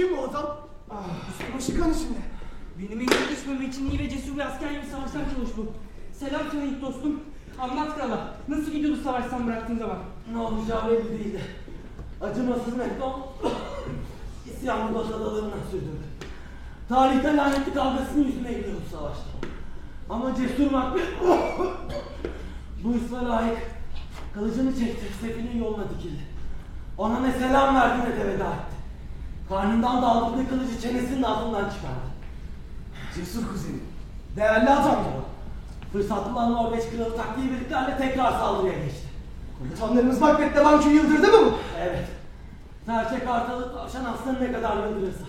Kim bu adam? Üstü başı kan içinde. Benim eline düşmem için iyi ve cesur bir asker gibi savaştan çalış bu. Selam Şahit dostum. Anlat krala. Nasıl gidiyordu savaştan bıraktığın zaman? Ne olacağı belli değildi. Acımasız Mekton isyanı batadalarına sürdürdü. Tarihte lanetli kavgasının yüzüne gidiyordu savaşta. Ama cesur Macbeth bu isme layık kılıcını çekti, sefinin yoluna dikildi. Ona ne selam verdi ne de veda etti. Karnından daldıklı kılıcı çenesinin altından çıkardı. Cesur kuzenim. Değerli adamdır o. Fırsatlı olan Norveç kralı taktiği birliklerle tekrar saldırıya geçti. Komutanlarımız Macbeth'le Bank'ı yıldırdı mı bu? Evet. Serçe kartalı tavşan aslanı ne kadar yıldırırsa.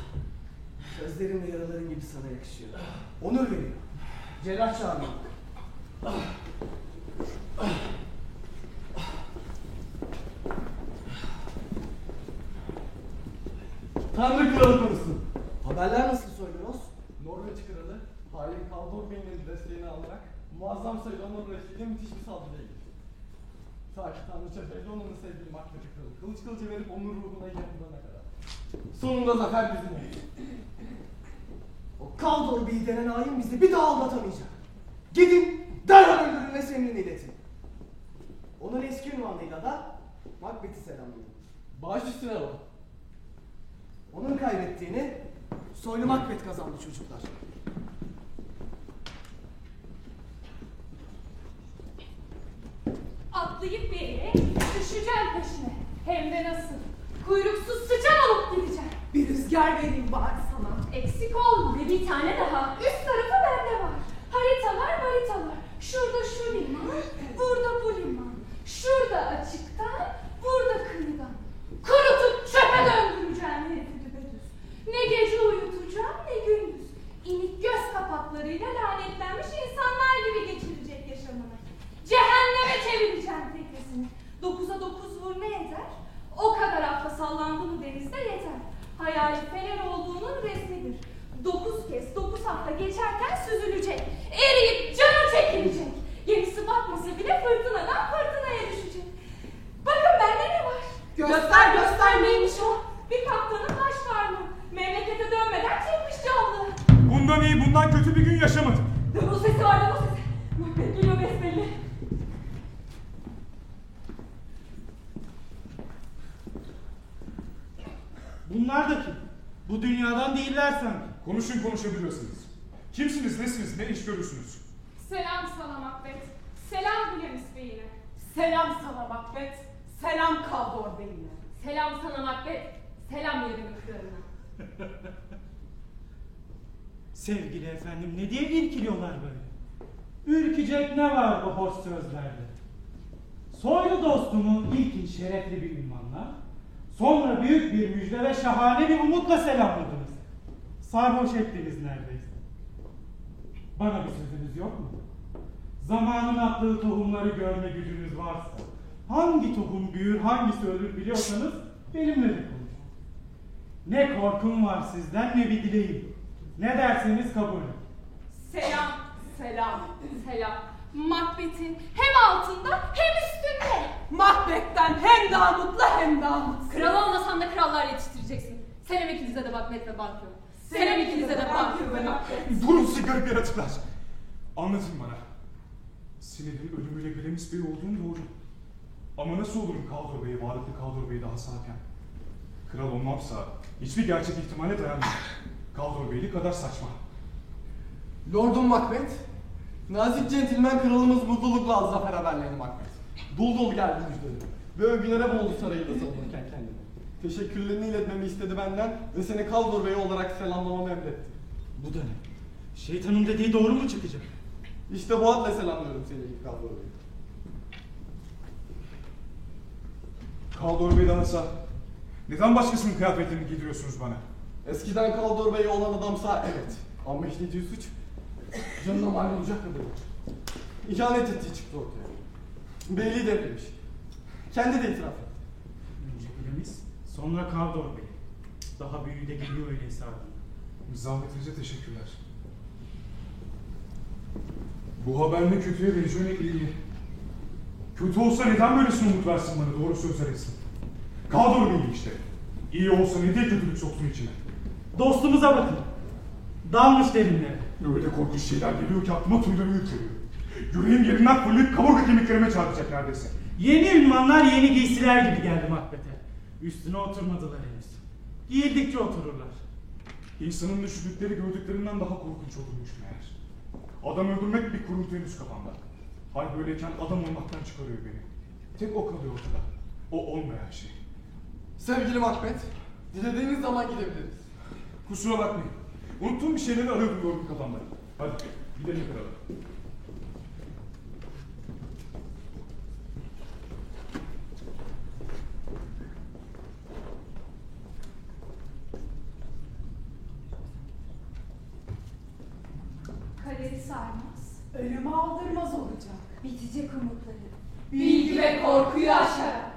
Gözlerin ve yaraların gibi sana yakışıyor. Onur veriyor. Celal çağırıyor. Tanrı kralı korusun. Haberler nasıl Soylunos? Norveç kralı Hain Kaldorben'in desteğini alarak muazzam sayıda onur eşliğiyle müthiş bir saldırıya geçti. Ta ki Tanrıça Bellona'nın sevgili Macbeth'i kralı kılıç kılıcı verip onur ruhuna yanılana kadar. Sonunda zafer bizim oldu. O Kaldor Bey denen hain bizi bir daha aldatamayacak. Gidin derhal öldürülmesi emrini iletin. Onun eski ünvanıyla da Macbeth'i selamlayın. Baş üstüne o. Onun kaybettiğini Soylu Macbeth kazandı çocuklar. Atlayıp bir yere düşeceğim peşine. Hem de nasıl? Kuyruksuz sıçan alıp gideceğim. Bir rüzgar vereyim bari sana. Eksik olma ve bir tane daha. Üst tarafı bende var. Haritalar haritalar. Şurada şu liman, burada bu liman. Şurada açıktan, burada kıyıdan. Kurutup çöpe döndüreceğim herifi. Ne gece uyutacağım ne gündüz. İnik göz kapaklarıyla lanetlenmiş insanlar gibi geçirecek yaşamını. Cehenneme çevireceğim teknesini. Dokuza dokuz vur ne eder? O kadar hafta sallandı mı denizde yeter. Hayali fener olduğunun resmidir. Dokuz kez dokuz hafta geçerken süzülecek. Eriyip canı çekilecek. Gemisi batmasa bile fırtınadan fırtınaya düşecek. Bakın bende ne var? Göster, göster neymiş o? Bir kaptanın baş parmağı. Memlekete dönmeden çekmiş canlı. Bundan iyi bundan kötü bir gün yaşamadım. Davul sesi var davul sesi. Macbeth geliyor besbelli. Bunlar da kim? Bu dünyadan değiller sanki. Konuşun konuşabiliyorsunuz. Kimsiniz nesiniz ne iş görürsünüz? Selam sana Macbeth. Selam Gülemiz Bey'ine. Selam sana Macbeth. Selam Kaldor Bey'ine. Selam sana Macbeth. Selam yerimin kralına. Sevgili efendim ne diye irkiliyorlar böyle? Ürkecek ne var bu hoş sözlerde? Soylu dostumu ilkin şerefli bir ünvanla, sonra büyük bir müjde ve şahane bir umutla selamladınız. Sarhoş ettiniz neredeyse. Bana bir sözünüz yok mu? Zamanın attığı tohumları görme gücünüz varsa, hangi tohum büyür, hangisi ölür biliyorsanız benimle de konuşun. Ne korkum var sizden ne bir dileğim. Ne derseniz kabul. Selam, selam, selam. Macbeth'in hem altında hem üstünde. Macbeth'ten hem daha mutlu hem daha mutsuz. Kral olmasan da krallar yetiştireceksin. Senem ikinize de Macbeth ve Banquo. Senem ikinize de Banquo ve Macbeth. Durun sizi garip yaratıklar. Anlatın bana. Sined'in ölümüyle Glemis Bey olduğum doğru. Ama nasıl olurum Kaldor Bey'e, varlıklı Kaldor Bey'i daha sağken? Kral olmamsa hiçbir gerçek ihtimale dayanmıyor. Kaldor Beyli kadar saçma. Lordum Macbeth, nazik centilmen kralımız mutlulukla aldı zafer haberlerini Macbeth. Dul dul geldi müjdeleri. Ve övgülere boğuldu sarayında savunurken kendini. Teşekkürlerini iletmemi istedi benden ve seni Kaldor Bey olarak selamlamamı emretti. Bu da ne? Şeytanın dediği doğru mu çıkacak? İşte bu adla selamlıyorum seni Kaldor Bey. Kaldor Bey danasa neden başkasının kıyafetlerini giydiriyorsunuz bana? Eskiden Kaldor Bey olan adamsa evet. Ama işlediği suç canına mal olacak kadar. İhanet ettiği çıktı ortaya. Beyliği devrilmiş. Kendi de itiraf etti. Önce birimiz, sonra Kavdor Bey. Daha büyüğü de geliyor öyleyse ardından. Zahmetinize teşekkürler. Bu haber ne kötüye benziyor ne iyiye. Kötü olsa neden böylesine umut versin bana doğru sözler etsin. Kaldor Beyli işte. İyi olsa ne diye kötülük soksun içine. Dostumuza bakın. Dalmış derinlere. Öyle korkunç şeyler geliyor ki aklıma tüyleri ürperiyor. Yüreğim yerinden fırlayıp kaburga kemiklerime çarpacak neredeyse. Yeni ünvanlar yeni giysiler gibi geldi Macbeth'e. Üstüne oturmadılar henüz. Giyildikçe otururlar. İnsanın düşündükleri gördüklerinden daha korkunç olurmuş meğer. Adam öldürmek bir kuruntu henüz kafamda. Hal böyleyken adam olmaktan çıkarıyor beni. Tek o kalıyor ortada. O olmayan şey. Sevgili Macbeth, dilediğiniz zaman gidebiliriz. Kusura bakmayın. Unuttuğum bir şeyleri arıyordum gördüm kafamda. Hadi gidelim krala. Kaderi sarmaz. Ölümü aldırmaz olacak. Bitecek umutları. Bilgi ve korkuyu aşarak.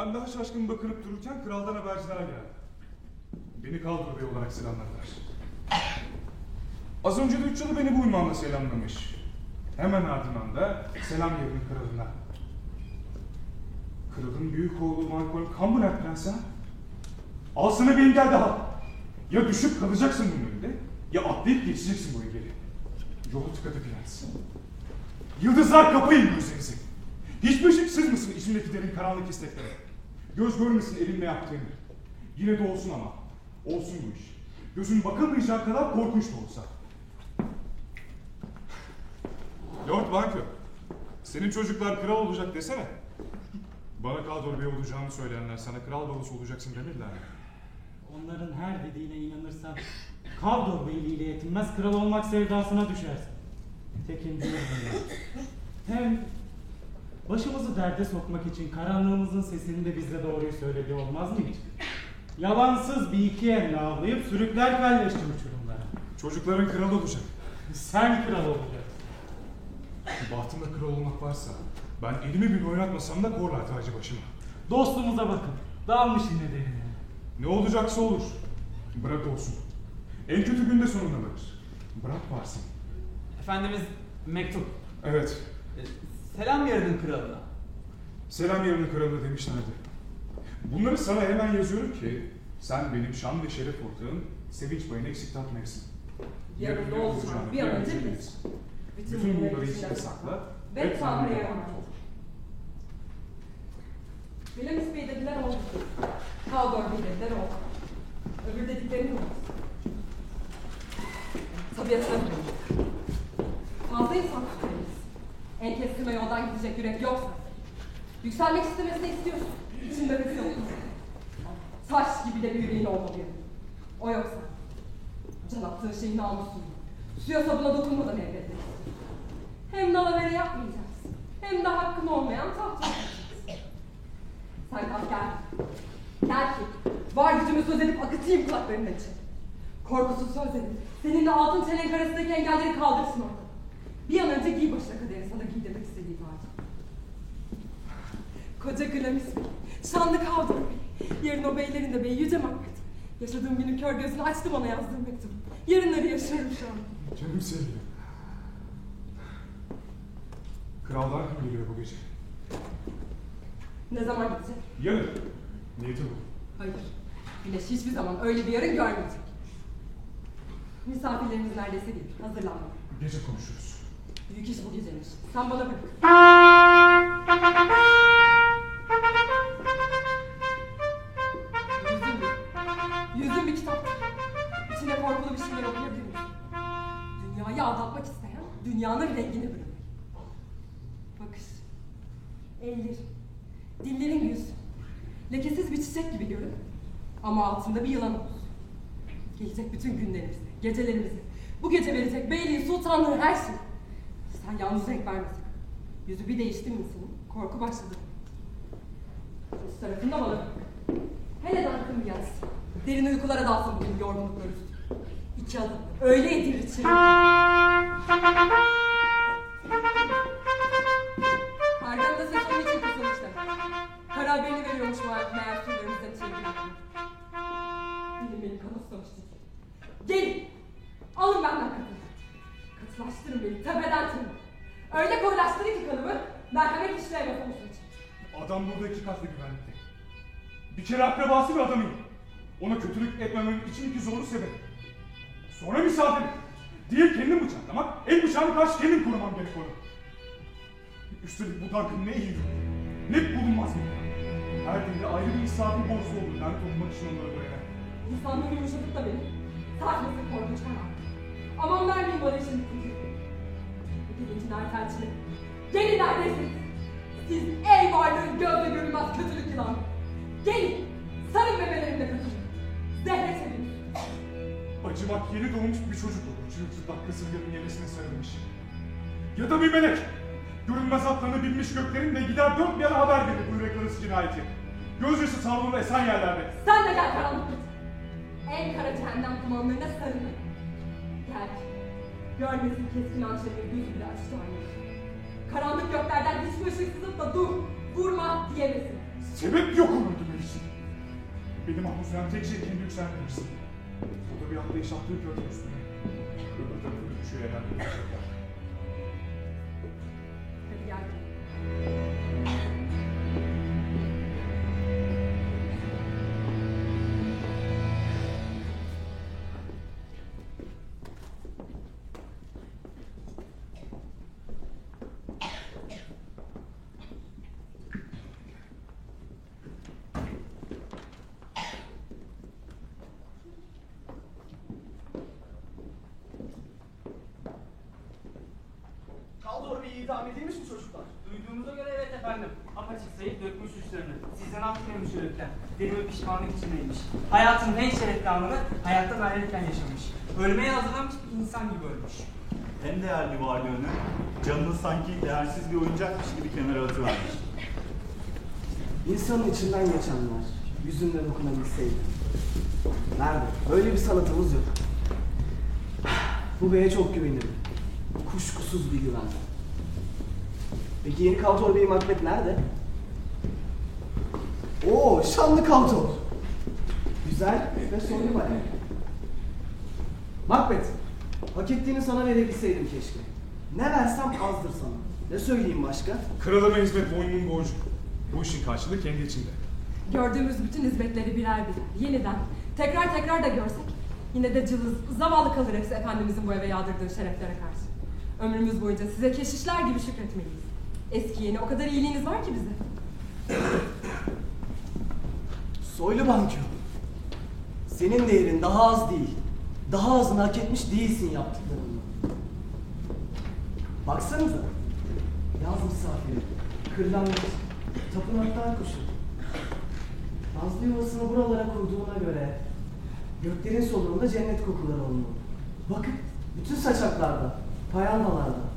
Ben daha şaşkın bakınıp dururken kraldan haberciler geldi. Beni Kaldır Bey olarak selamladılar. Az önce de üç cadı beni bu ünvanla selamlamış. Hemen ardından da selam yerinin kralına. Kralın büyük oğlu Malcolm Cumberland Prensi ha? Al sana bir engel daha. Ya düşüp kalacaksın bunun önünde, ya atlayıp geçeceksin bu engeli. Yolu tıkadı prens. Yıldızlar kapayın gözlerinizi. Hiçbir ışık sızmasın içimdeki derin karanlık isteklere. Göz görmesin elimle yaptığımı. Yine de olsun ama. Olsun bu iş. Gözün bakılmayacağı kadar korkunç da olsa. Lord Banker, senin çocuklar kral olacak desene. Bana Kaldor Bey olacağını söyleyenler sana kral babası olacaksın demediler mi? Onların her dediğine inanırsan Kavdor Beyliğiyle yetinmez kral olmak sevdasına düşersin. Tekin değil bunlar. Hem başımızı derde sokmak için karanlığımızın sesini de bize doğruyu söyledi olmaz mı hiç? Yalansız bir iki elle avlayıp sürükler kalleşti uçurumlara. Çocukların kral olacak. Sen kral olacaksın. Bahtımda kral olmak varsa ben elimi bile oynatmasam da korlar tacı başıma. Dostumuza bakın. Dalmış yine derine. Ne olacaksa olur. Bırak olsun. En kötü günde sonuna varır. Bırak varsın. Efendimiz mektup. Evet. Selam yarının kralına. Selam yerine kralı demişlerdi. Bunları sana hemen yazıyorum ki sen benim şan ve şeref ortağım Sevinç Bayı'nı eksik tatmayasın. Yarın olsun, olacağını bir an önce göreceğiz. bilsin. Bütün bunları içinde sakla Ve Tanrı'ya emanet ol. Bilemis Bey dediler oldu. Kaldor Bey dediler oldu. Öbür dediklerini. Tabiatına bırakın. Fazla insan tutuyoruz. En kestirme yoldan gidecek yürek yoksa. Yükselmek istemesini istiyorsun. İçinde hırs yok. Taş gibi de bir yüreğin olmalı. O yoksa. Can attığın şeyin namusun. Suya sabuna dokunmadan elde ederiz. Hem dalavere yapmayacaksın. Hem de hakkın olmayan taht. Sen kalk gel. Gel ki var gücümü söz edip akıtayım kulaklarının içi. Korkusuz söz edip seninle altın çelenk arasındaki engelleri kaldırsın orada. Bir an önce giy başına kaderini sana giydirmek istediği tacı. Şanlı kaldım. Yarın o beylerin de beyi Yüce Mahmut. Yaşadığım günün kör gözünü açtı bana yazdığım mektup. Yarınları yaşıyorum şu an. Canım sevgilim. Krallar geliyor bu gece? Ne zaman gidecek? Yarın. Niyeti bu. Hayır. Güneş hiçbir zaman öyle bir yarın görmeyecek. Misafirlerimiz neredeyse gelir. Hazırlanma. Gece konuşuruz. Büyük bu gecenin. Sen bana bırak. Yüzüm bir. Yüzüm bir kitap. İçinde korkulu bir şeyler okuyabilir misin? Dünyayı aldatmak isteyen dünyanın rengini bırakır. Bakış. Eller. Dillerin yüzü. Lekesiz bir çiçek gibi görün. Ama altında bir yılan olur. Gelecek bütün günlerimizi, gecelerimizi, bu gece verecek beyliği, sultanlığı, her şey. Sen yalnız renk vermesin. Yüzü bir değişti mi insanın? Korku başladı. Üst tarafında bak. Hele darkın gelsin. Derin uykulara dalsın bugün yorgunluklar üstü. İki adım. Öyle edilir içeri. Kardan da ses onun için kısılmıştı. Kara haberini veriyormuş meğer, meğer sürülerimizden girdiğini. Dilim beni kan ıslamıştı. Gelin. Alın benden katını. Katılaştırın beni tepeden tırnağa. Öyle koyulaştırın ki kanımı merhamet işleyemez olsun için. Adam burada iki katlı güvenlikte. Bir kere akrabası bir adamıyım. Ona kötülük etmememin için iki zorlu sebep. Sonra misafir. Diğer kendim bıçaklamak, el bıçağını karşı kendim korumam gerek onu. Üstelik bu Duncan ne iyi ne bulunmaz bir. Her dilde ayrı bir misafir borcu olur. Ben korunmak için onları böyle. İnsanlığı yumuşatıp da beni. Saçması korkunç karar. Aman vermeyin bana işin Gidin tercihine. Gelin neredesiniz? Siz ey varlığın gözle görünmez kötülük yılanı. Gelin. Sarın bebelerimle kötülük. Zehre sevin. Acımak yeni doğmuş bir çocuk olur. Çırılçıplak kısırların yemesine sarılmış. Ya da bir melek. Görünmez atlarını binmiş göklerin ve gider dört bir haber verir bu yürek arası cinayeti. Gözyaşı savrulu esen yerlerde. Sen de gel karanlık kız. En kara cehennem dumanlarına sarılın. Gel. Görmesin keskin hançeri yüz bile açtı aynı. Karanlık göklerden hiçbir ışık sızıp da dur, vurma diyemesin. Sebep yok öldürmek için. Benim mahpuslayan tek şey kendi yükselmemesi. O da bir atlayış attığı gördüm üstüne. Öbür tarafı düşüyor herhalde. Hadi gel. İdam edilmiş mi çocuklar? Duyduğumuza göre evet efendim. Apaçık sayıp dökmüş suçlarını. Sizden affetmemiş öğretmen. Derin bir pişmanlık içindeymiş. Hayatının en şerefli anını hayattan ayrılırken yaşamış. Ölmeye hazırlanmış bir insan gibi ölmüş. En değerli varlığını canını sanki değersiz bir oyuncakmış gibi kenara atıvermiş. İnsanın içinden geçenler yüzünde dokunabilseydi. Nerede? Böyle bir sanatımız yok. Bu beye çok güvenirim. Kuşkusuz bir güven. Peki yeni Kaltor Bey Macbeth nerede? Oo, şanlı Kaltor. Güzel ve soylu bayağı. Macbeth, hak ettiğini sana verebilseydim keşke. Ne versem azdır sana. Ne söyleyeyim başka? Kralıma hizmet boynumun borcu. Bu işin karşılığı kendi içinde. Gördüğümüz bütün hizmetleri birer birer, yeniden, tekrar tekrar da görsek, yine de cılız, zavallı kalır hepsi Efendimizin bu eve yağdırdığı şereflere karşı. Ömrümüz boyunca size keşişler gibi şükretmeliyiz. Eski yeni o kadar iyiliğiniz var ki bize. Soylu bankör. Senin değerin daha az değil. Daha azını hak etmiş değilsin yaptıklarınla. Baksanıza. Yaz misafiri. Kırlangıç. Tapınaktan kuşu. Nazlı yuvasını buralara kurduğuna göre göklerin soluğunda cennet kokuları olmalı. Bakın bütün saçaklarda, payandalarda,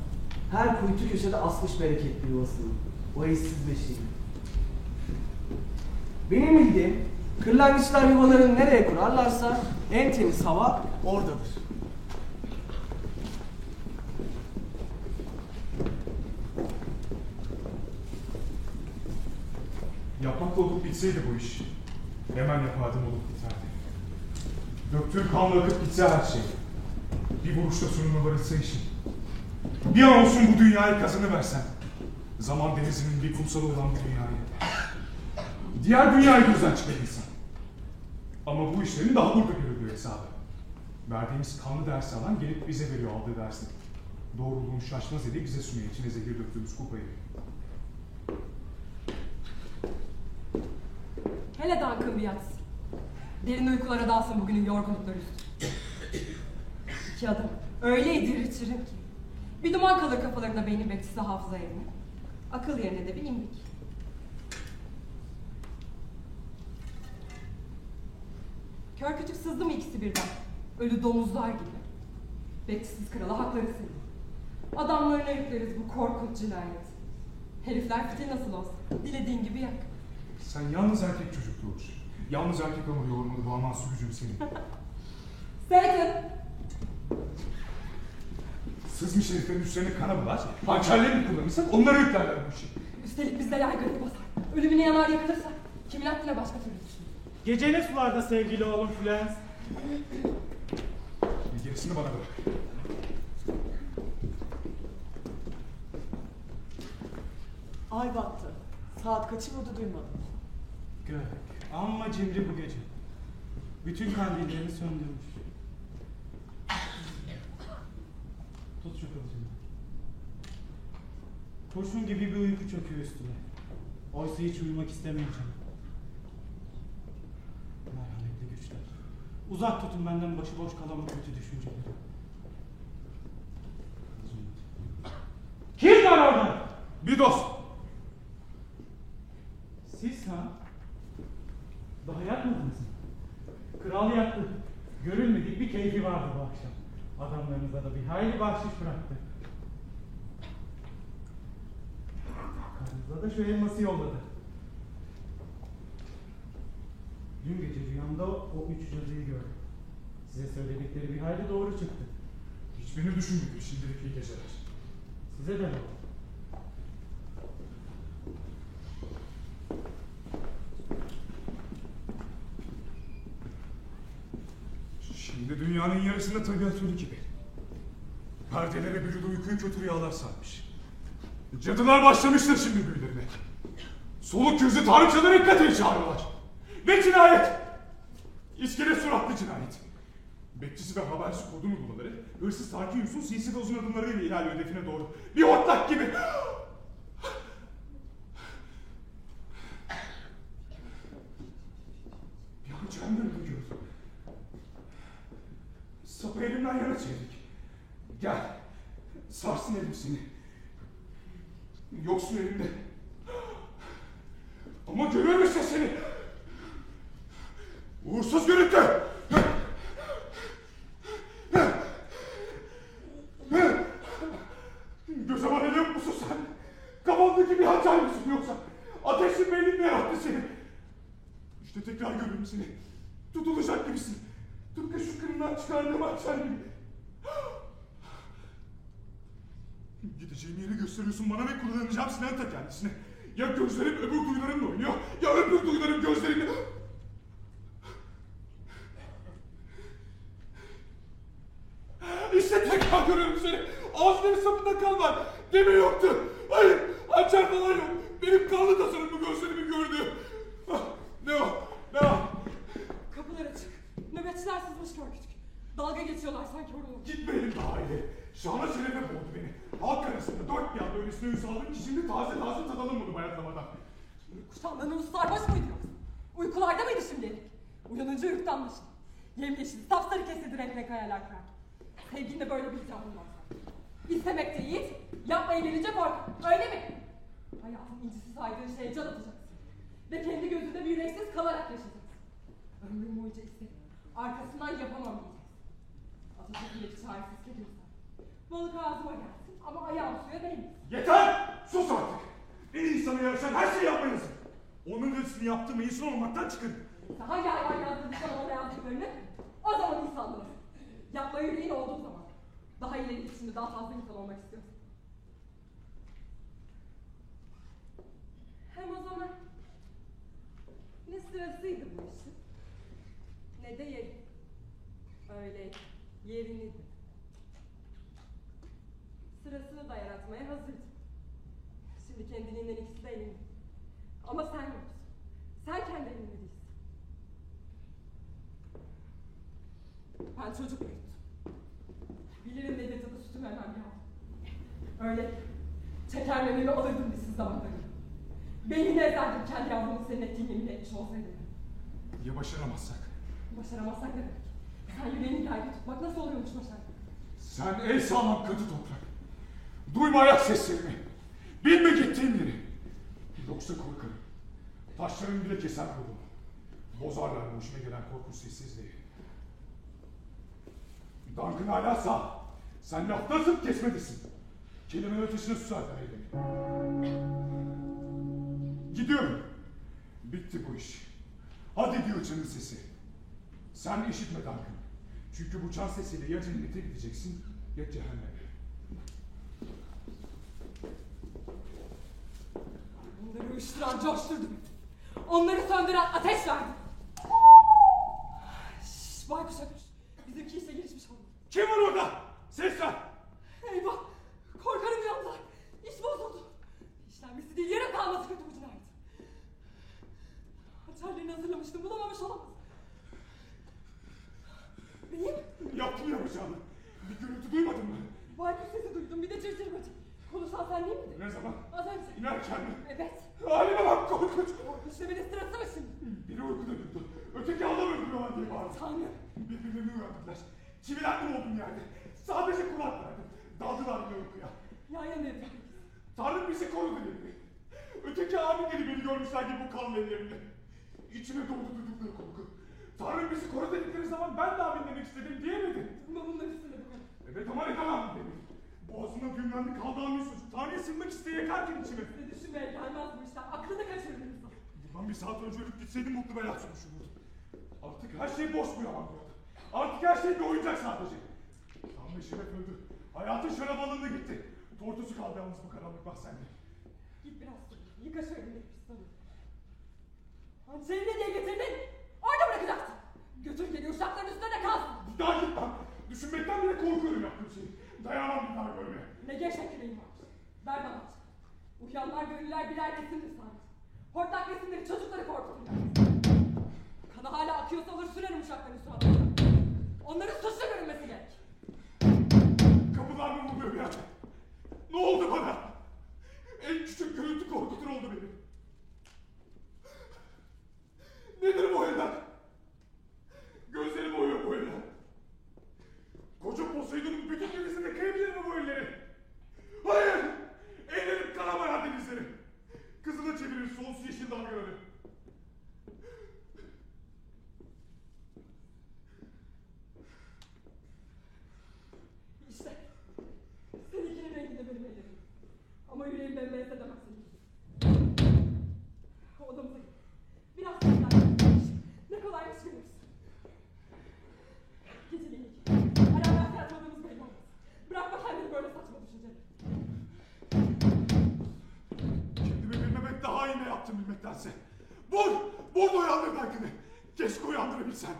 her kuytu köşede asmış bereketli yuvasını. O eşsiz beşiğini. Benim bildiğim kırlangıçlar yuvalarını nereye kurarlarsa en temiz hava oradadır. Yapmakla olup bitseydi bu iş. Hemen yapardım olup biterdi. Döktüğüm kanla akıp gitse her şey. Bir vuruşta sonuna varılsa işin. Bir an olsun bu dünyayı kazanıversen. Zaman denizinin bir kumsalı olan bu dünyayı. Diğer dünyayı gözden çıkarırsan. Ama bu işlerin daha burada görülüyor hesabı. Verdiğimiz kanlı dersi alan gelip bize veriyor aldığı dersi. Doğruluğun şaşmaz eli bize sunuyor içine zehir döktüğümüz kupayı. Hele Duncan bir yatsın. Derin uykulara dalsın bugünün yorgunlukları üstü. İki adım öyle yedirirtirim ki. Bir duman kalır kafalarında beynin bekçisi hafıza yerine. Akıl yerine de bir imbik. Kör kütük sızdı mı ikisi birden? Ölü domuzlar gibi. Bekçisiz krala hakları senin. Adamlarına yükleriz bu korkunç cinayeti. Herifler fitil nasıl olsa. Dilediğin gibi yak. Sen yalnız erkek çocuk doğuş. Yalnız erkek hamur yoğurmadı bu amansız gücüm senin. Satan! Sızmış heriflerin üstlerine kana bular, hançerlerini kullanırsak onlara yüklerler bu işi. Üstelik bizde yaygınlık basar. Ölümüne yanar yakılırsa kimin aklına başka türlü düşünür? Gece ne sularda sevgili oğlum Flens? Gerisini bana bırak. Ay battı. Saat kaçı vurdu duymadım. Gök. Amma cimri bu gece. Bütün kandillerini söndürmüş. Tut şu kılıcını. Kurşun gibi bir uyku çöküyor üstüne. Oysa hiç uyumak istemeyeceğim. Merhametli güçler. Uzak tutun benden başıboş kalan bu kötü düşünceleri. Kim var orada? Bir dost. Siz ha? Daha yatmadınız mı? Kral yattı. Görülmedik bir keyfi vardı bu akşam. Adamlarınıza da bir hayli bahşiş bıraktı. Karınıza da şu elması yolladı. Dün gece rüyamda o üç yazıyı gördüm. Size söyledikleri bir hayli doğru çıktı. Hiçbirini düşünmedim şimdilik iyi geceler. Size de doğru. Şimdi dünyanın yarısında tabiat ölü gibi. Perdelere bürüdü uykuyu kötü rüyalar sarmış. Cadılar başlamıştır şimdi büyülerine. Soluk gözü tanrıçaları dikkatini çağırıyorlar. Ve cinayet! İskele suratlı cinayet. Bekçisi ve haberci kodun uygulamaları, hırsız Tarki Yusuf sinsi ve uzun adımlarıyla ilerliyor hedefine doğru. Bir hortlak gibi. Bir an cehennemde Sapı elimden yana çevirdik. Gel. Sarsın elim seni. Yoksun elimde. Ama görüyormuş ya seni. Uğursuz görüntü. Göze bakabiliyor musun sen? Kafamdaki bir hançer misin yoksa? Ateşin beynini mi yarattı seni? İşte tekrar görüyorum seni. Tutulacak gibisin. Tıpkı şu kırımdan çıkardığım hançer gibi. Gideceğim yeri gösteriyorsun bana ve kullanacağım silah ta kendisine. Ya gözlerim öbür duyularımla oynuyor, ya öbür duyularım gözlerimle... İşte tekrar görüyorum seni. Ağzında bir sapında kan var. Demi yoktu. Hayır, hançer falan yok. Benim kanlı tasarımlı gözlerimi gördü. Ah, Ne o? Ne o? Kapılar açık. Nöbetçiler sızmış kör kütük. Dalga geçiyorlar sanki orada. Gitmeyelim daha iyi. Şana şerefe boğdu beni. Halk arasında dört bir anda öylesine ün sağladım ki şimdi taze taze tadalım bunu bayatlamadan. Kuşanlarınız sarhoş muydu yoksa? Uykularda mıydı şimdilik? Başladı. Yemyeşil, sapsarı kesildi renk renk hayaller kurar. Sevginde böyle bir canlı var. İstemekte yiğit, yapmaya gelince kork. Öyle mi? Hayatın incisi saydığın şeye can atacaksın. Ve kendi gözünde bir yüreksiz kalarak yaşayacaksın. Ömrüm boyunca istedim. Arkasından yapamam diyeceksin. Atatürk'ün bir çaresiz kediysen. Balık ağzıma gelsin ama ayağım suya değmesin. Yeter! Sus artık! En insana yaraşan her şeyi yapmayasın. Onun hırsını yaptığımı insan olmaktan ise hangi hayvan yazdığı olmayan bir şey bölümü o zaman insanlarız. Yapma yüreğin olduğu zaman. Daha ileri içinde daha fazla insan olmak istiyorsun. Hem o zaman ne sırasıydı bu işin ne de yeri. Öyle yerinidir. Sırasını da yaratmaya hazırdım. Şimdi kendiliğinden ikisi de elimde. Ama sen yoksun. Sen kendi elinde değilsin. Ben çocuk büyüttüm. Bilirim ne tadı sütü vermem ya. Öyle çeker mememi alırdım bizsiz zamanları. Beynini ezerdim kendi yavrumu senin ettiğin yemin etmiş olsaydım. Ya başaramazsak? Başaramazsak ne demek? Sen yüreğini yerde tutmak nasıl oluyormuş başarmak? Sen ey sağlam katı toprak. Duyma ayak seslerimi. Bilme gittiğim yeri. Yoksa korkarım. Taşların bile keser kolumu. Bozarlar bu işime gelen korkunç sessizliği. Duncan hala sağ. Sen laftasın kesmedesin. Kelimenin ötesine su zaten eylemi. Gidiyorum. Bitti bu iş. Hadi diyor çanın sesi. Sen işitme Duncan. Çünkü bu çan sesiyle ya cennete gideceksin ya cehenneme. Onları uyuşturan coşturdum. Onları söndüren ateş verdim. Şşş baykuş öpüş. Bizimki işe girişmiş oldu. Kim var orada? Ses ver. Eyvah! Korkarım uyandılar. İş bozuldu. İşlenmesi değil yarım kalması kötü bu cinayet. Açarlarını hazırlamıştım bulamamış olamaz. Beyim, Yaptım yapacağını. Bir gürültü duymadın mı? baykuş sesi duydum bir de çırçır böcek. Konuşan sen değil miydin? Ne zaman? Az önce. İnerken mi? Evet. Halime bak korkunç. Korkunç demenin sırası mı şimdi? Biri uykuda durdu. Öteki adam öldürüyorlar diye bağırdı. Tanrım. Birbirlerini uyandılar. Çivilendim oldum yerde. Sadece kulak verdim. Daldılar yine uykuya. Yan yana yatıyoruz. Tanrım bizi korudu dedi. Öteki abimleri beni görmüşler gibi bu kanlı ellerimle. İçime doğdu duydukları korku. Tanrım bizi koru dedikleri zaman ben de abim demek istedim diyemedim. Bunların bu kadar. Evet ama ne tamam dedim. Boğazımda düğümlendi kaldı anlıyorsun. Tanrı'ya sığınmak isteye yakarken içime. Size düşünmeye gelmez bu işler. Aklını kaçırdınız. Bundan bir saat önce ölüp gitseydim mutlu bela tutmuş olurdu. Artık her şey boş bu yalan. Artık her şey bir oyuncak sadece. Tam ve şeref öldü. Hayatın şarap alanına gitti. Tortusu kaldı yalnız bu karanlık mahzende. Git biraz su. Yıka şu elini pistanı. Hançerini diye getirdin. Orada bırakacaksın. Götür geri uşakların üstüne de kalsın. Bir daha git lan. Düşünmekten bile korkuyorum yaptığım şeyi. Dayanamam bir daha görmeye. Ne gevşek yüreğin var. Ver bana. Uyanlar gönüller birer resimdir sadece. Hortlak resimleri çocukları korkuturlar. Kanı hala akıyorsa alır sürerim uşakların suratlarına. Onların suçlu görünmesi gerek. Kapılar mı buluyor ya? Ne oldu bana? En küçük gürültü korkutur oldu beni. Nedir bu eller? Gözlerim oyuyor bu eller. Koca Poseidon'un bütün denizinde kıyabilir mi bu elleri? Hayır! Ellerim kanamayan denizleri. Kızıla çevirir sonsuz yeşil dalgaları. İşte. Ellerim. Ama yüreğim bembeyaz edemez seninki. Odamıza git. Biraz senden Ne kolaymış. Geceliğini git. Beraber yatmadığımız belli olmaz. Bırakma kendini böyle saçma düşünceleri. Kendimi bilmemek daha iyi ne yaptım bilmektense. Vur! Vur da uyandır Duncan'ı. Keşke uyandırabilsem.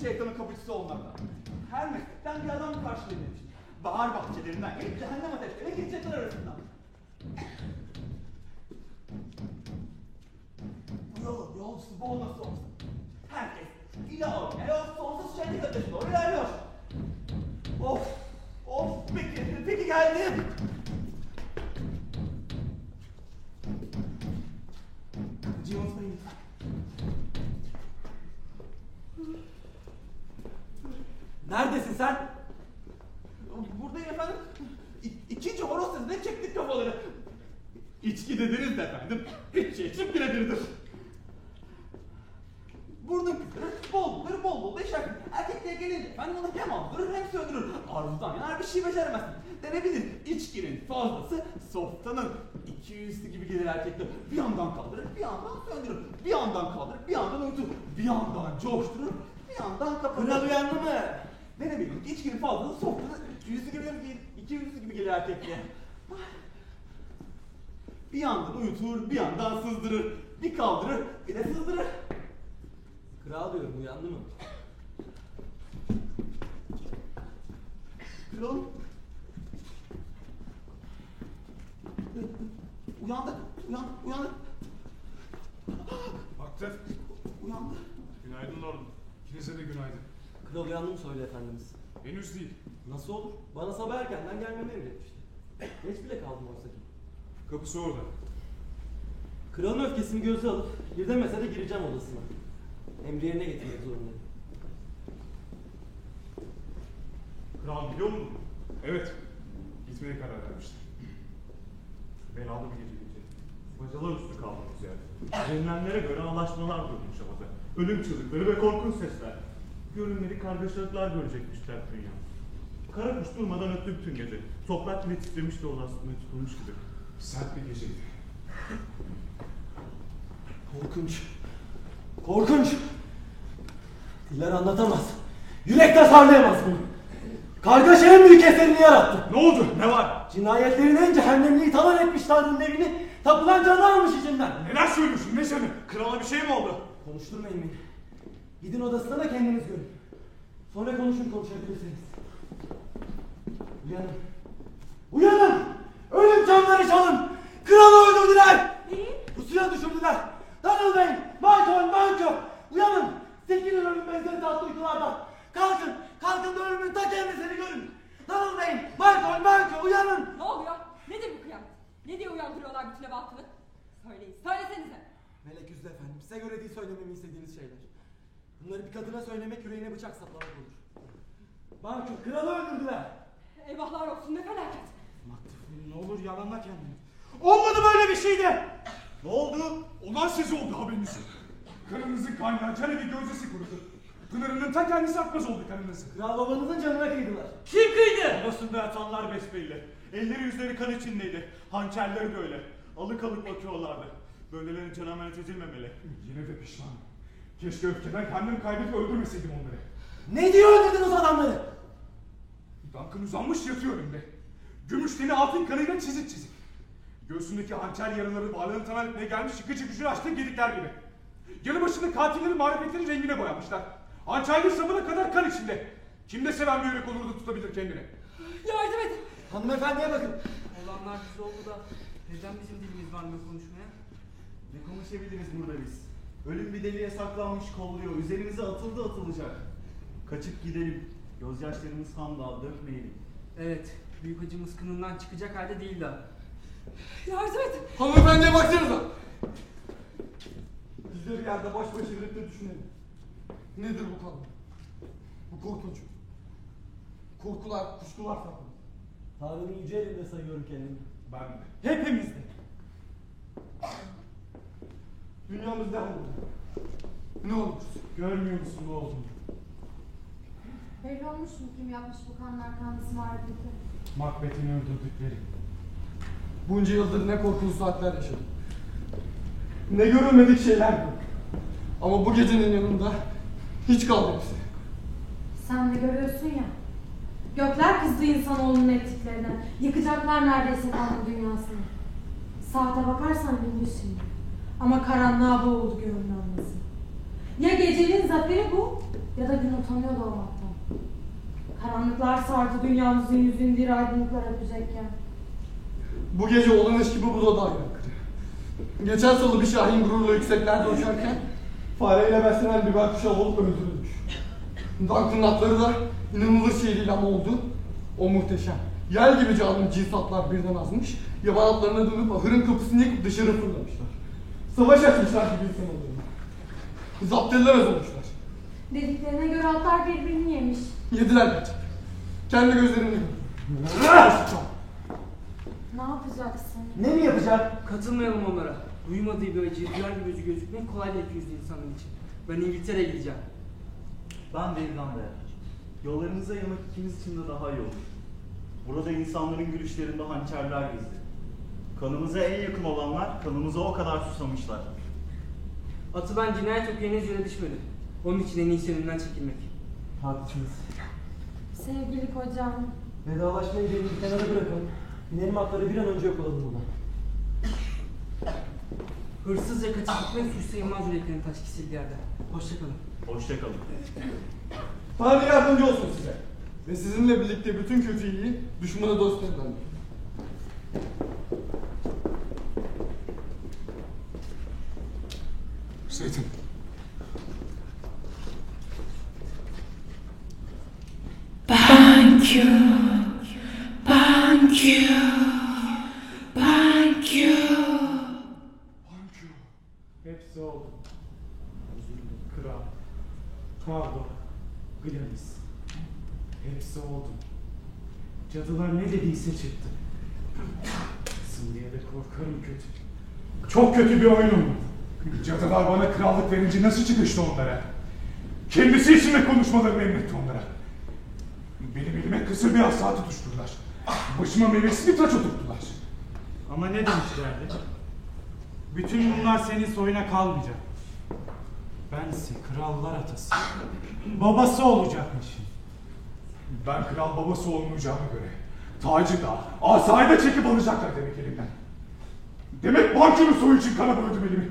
Şeytanın kapıcısı olmaktan. Her meslekten bir adam karşılayayım demiştim. bahar bahçelerinden gelip cehennem ateşlerine girecekler arasında. Bu yol, yolsuz bu olması olsun. Herkes ilahi ne o sonsuz şenlik ateşine doğru ilerliyor. Of, of, peki, peki geldim. Kapıcıyı unutmayın lütfen. Neredesin sen? Buradayım efendim. İ- ikinci horoz sesine çektik kafaları. İçki dediniz de efendim. Hiç şey için birebirdir. Burnun kıtırır, bol bulur, bol bol da işler. Erkekliğe gelince efendim onu hem aldırır hem söndürür. Arzudan yanar bir şey beceremezsin. Denebilir. İçkinin fazlası softanın iki yüzlü gibi gelir erkekler. Bir yandan kaldırır, bir yandan söndürür. Bir yandan kaldırır, bir yandan uyutur. Bir yandan coşturur, bir yandan kapatır. Kral uyandı mı? Ne ne bileyim içkinin fazlası iki yüzlü gibi gelir, iki yüzlü gibi gelir erkekliğe. Bir yandan uyutur, bir yandan sızdırır. Bir kaldırır, bir de sızdırır. Kral diyorum uyandı mı? Kralım. Uyandı, uyandı, uyandı, Aktif. uyandı. Günaydın lordum. İkinize de günaydın. Kral uyandı mı söyle efendimiz? Henüz değil. Nasıl olur? Bana sabah erkenden gelmemi emretmişti. Geç bile kaldım oysa ki. Kapısı orada. Kralın öfkesini göze alıp bir demese de gireceğim odasına. Emri yerine getirmek zorundayım. Kral biliyor mu bunu? Evet. Gitmeye karar vermiştim. Belalı bir gece geçirdik. Bacalar üstü kaldığımız yerde. Denilenlere göre anlaşmalar havada. Ölüm çığlıkları ve korkunç sesler. Görünmeli kargaşalıklar görecekmişler dünya. Kara kuş durmadan öttü bütün gece. Toprak bile titremişti o aslında tutulmuş gibi. Sert bir geceydi. Korkunç. Korkunç. Diller anlatamaz. Yürek tasarlayamaz bunu. Kargaşa en büyük eserini yarattı. Ne oldu? Ne var? Cinayetlerin en cehennemliği talan etmiş Tanrı'nın evini. Tapılan canı almış içinden. Neler söylüyorsun? Ne seni? Krala bir şey mi oldu? Konuşturmayın beni. Gidin odasına da kendiniz görün. Sonra konuşun konuşabilirsiniz. Uyanın. Uyanın! Ölüm çanları çalın! Kralı öldürdüler! Pusuya düşürdüler! Darılmayın! Malcolm, Malcolm! Uyanın! Çekilin ölüm benzeri tatlı uykulardan! Kalkın! Kalkın da ölümün ta kendisini görün! Darılmayın! Malcolm, Malcolm uyanın! Ne oluyor? Nedir bu kıyamet? Ne diye uyandırıyorlar bütün ev halkını? Söyleyin, söylesenize. Melek yüzlü efendim, size göre değil söylememi istediğiniz şeyler. Bunları bir kadına söylemek yüreğine bıçak saplamak olur. Malcolm, kralı öldürdüler! Eyvahlar olsun ne felaket. Ne olur yalanla kendini. Olmadı böyle bir şeydi. Ne oldu? Olan siz oldu haberiniz. yok. Karınızın kaynağı Cenevi gözesi kurudu. Pınar'ının ta kendisi akmaz oldu karınızın. Kral babanızın canına kıydılar. Kim kıydı? Babasında yatanlar besbelli. Elleri yüzleri kan içindeydi. Hançerleri de öyle. Alık alık bakıyorlardı. Böylelerin canı emanet edilmemeli. Yine de pişmanım. Keşke öfkeden kendimi kaybedip öldürmeseydim onları. Ne diye öldürdünüz adamları? Duncan uzanmış yatıyor önümde. Gümüş teni altın kanıyla çizik çizik. Göğsündeki hançer yaraları varlığını talan etmeye gelmiş yıkıcı gücünü açtığı gedikler gibi. Yanı başında katillerin marifetini rengine boyamışlar. Hançerli sabına kadar kan içinde. Kim de seven bir yürek olurdu tutabilir kendini. Yardım edin. Hanımefendiye bakın. Olanlar bize oldu da neden bizim dilimiz var mı konuşmaya? Ne konuşabiliriz burada biz? Ölüm bir deliğe saklanmış kolluyor. Üzerimize atıldı atılacak. Kaçıp gidelim. Gözyaşlarımız daha dökmeyelim. Evet, büyük acımız kınından çıkacak halde değil daha. Yardım edin. Hanımefendiye baksanıza. Bizleri yerde baş başa de düşünelim. Nedir bu kadın? Bu korkunç. Korkular, kuşkular saklı. Tanrı'nın yüce elinde sayıyorum kendimi. Ben de. Hepimizde. Dünyamız ne oldu? Ne olmuş? Görmüyor musun ne olduğunu? Belli olmuş mu kim yapmış bu kanlar kanlısı marifeti? Macbeth'in öldürdükleri. Bunca yıldır ne korkunç saatler yaşadım. Ne görülmedik şeyler gördüm. Ama bu gecenin yanında hiç kaldı hepsi. Sen de görüyorsun ya. Gökler kızdı insanoğlunun ettiklerine. Yıkacaklar neredeyse Tanrı dünyasını. Saate bakarsan şimdi. Ama karanlığa boğuldu gönlün anlasın. Ya gecenin zaferi bu ya da gün utanıyor doğmaktan. Karanlıklar sardı dünyamızın yüzünü bir aydınlıklar öpecekken. Bu gece olan iş gibi bu da dayak. Geçen salı bir şahin gururla yükseklerde uçarken fareyle beslenen bir baykuşa olup öldürülmüş. Duncan'ın atları da inanılır şey değil ama oldu. O muhteşem. Yel gibi canım cinsatlar birden azmış. Yaban atlarına dönüp ahırın kapısını yıkıp dışarı fırlamışlar. Savaş açmışlar gibi insan oluyor. Zapt edilemez olmuşlar. Dediklerine göre atlar birbirini yemiş. Yediler gerçekten. Kendi gözlerimle gördüm. Ne yapacaksın? Ne mi yapacak? Katılmayalım onlara. Duymadığı bir acıyı duyar gibi gözü gözükmek kolay değil 200 insanın için. Ben İngiltere'ye gideceğim. Ben de İrlanda'ya. Yollarınızı ayırmak ikimiz için de daha iyi olur. Burada insanların gülüşlerinde hançerler gizli. Kanımıza en yakın olanlar kanımıza o kadar susamışlar. Atı ben cinayet okuyan yüzüne düşmedi. Onun için en iyisi önümden çekilmek. Haklısınız. Sevgili kocam. Vedalaşmayı beni bir kenara bırakın. Binelim atları bir an önce yok olalım buradan. Hırsızca kaçıp gitmek suç sayılmaz yüreklerin taş kesildiği yerde. Hoşçakalın. Hoşçakalın. Tanrı yardımcı olsun size. Ve sizinle birlikte bütün kötü iyi düşmana dost edin. Zeytin. Thank you. Thank you. Thank you. Hepsi oldu. Kral, Kavdo, Gladys. Hepsi oldu. Cadılar ne dediyse çıktı. Kızım diye de korkarım kötü. Çok kötü bir oyun oldu. Cadılar bana krallık verince nasıl çıkıştı onlara? Kendisi için de konuşmalarını emretti onlara. Benim elime kısır bir asa tutuşturdular. Başıma meyvesini taç oturttular. Ama ne demişlerdi? Bütün bunlar senin soyuna kalmayacak. Bense krallar atası. Babası olacakmışım. Ben kral babası olmayacağıma göre tacı da asayı da çekip alacaklar demek elimden. Demek bankanın soyu için kana böldüm elimi.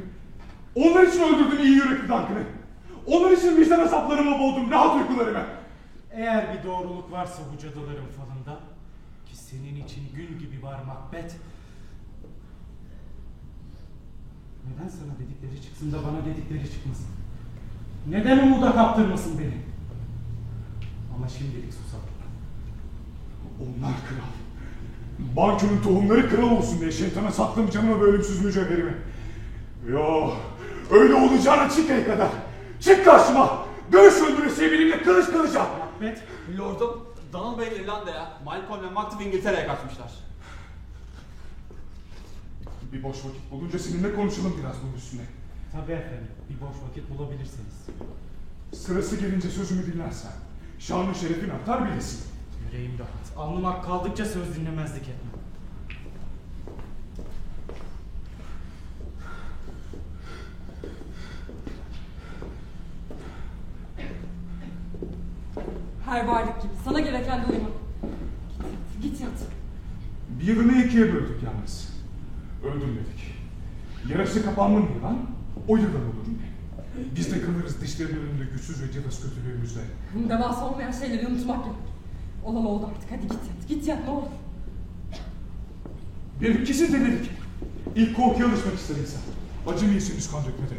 Onlar için öldürdüm iyi yürekli Duncan'ı. Onlar için vicdan azaplarımı boğdum rahat uykularımı. Eğer bir doğruluk varsa bu cadıların falında ki senin için gün gibi var Macbeth. Neden sana dedikleri çıksın da bana dedikleri çıkmasın? Neden umuda kaptırmasın beni? Ama şimdilik susadım. Onlar kral. Bankanın tohumları kral olsun diye şeytana sattım canımı ve ölümsüz mücevherimi. Yo, öyle olacağına çık ey kadar. Çık karşıma. Dövüş öldüresiye benimle kılıç kılıca. Macbeth, Lordum, Donald Bey İrlanda'ya, Malcolm ve Macduff İngiltere'ye kaçmışlar. Bir boş vakit bulunca seninle konuşalım biraz bunun üstüne. tabii efendim bir boş vakit bulabilirsiniz. Sırası gelince sözümü dinlersen. Şanlı şerefin artar bilesin. Yüreğim rahat. Alnım kaldıkça söz dinlemezlik etmem. Her varlık gibi. Sana gereken de uyumak. Git, git yat. Bir yılını ikiye böldük yalnız. Öldürmedik. Yarası kapanma yılan, o yılan olur ne? Biz de kalırız dişlerin önünde güçsüz ve cılız kötülüğümüzle. Devası olmayan şeyleri unutmak gerek. Olan oldu artık. Hadi git yat. Git yat ne olur. Benimkisi delilik. İlk korkuya alışmak ister insan. Acımayız henüz kan dökmede.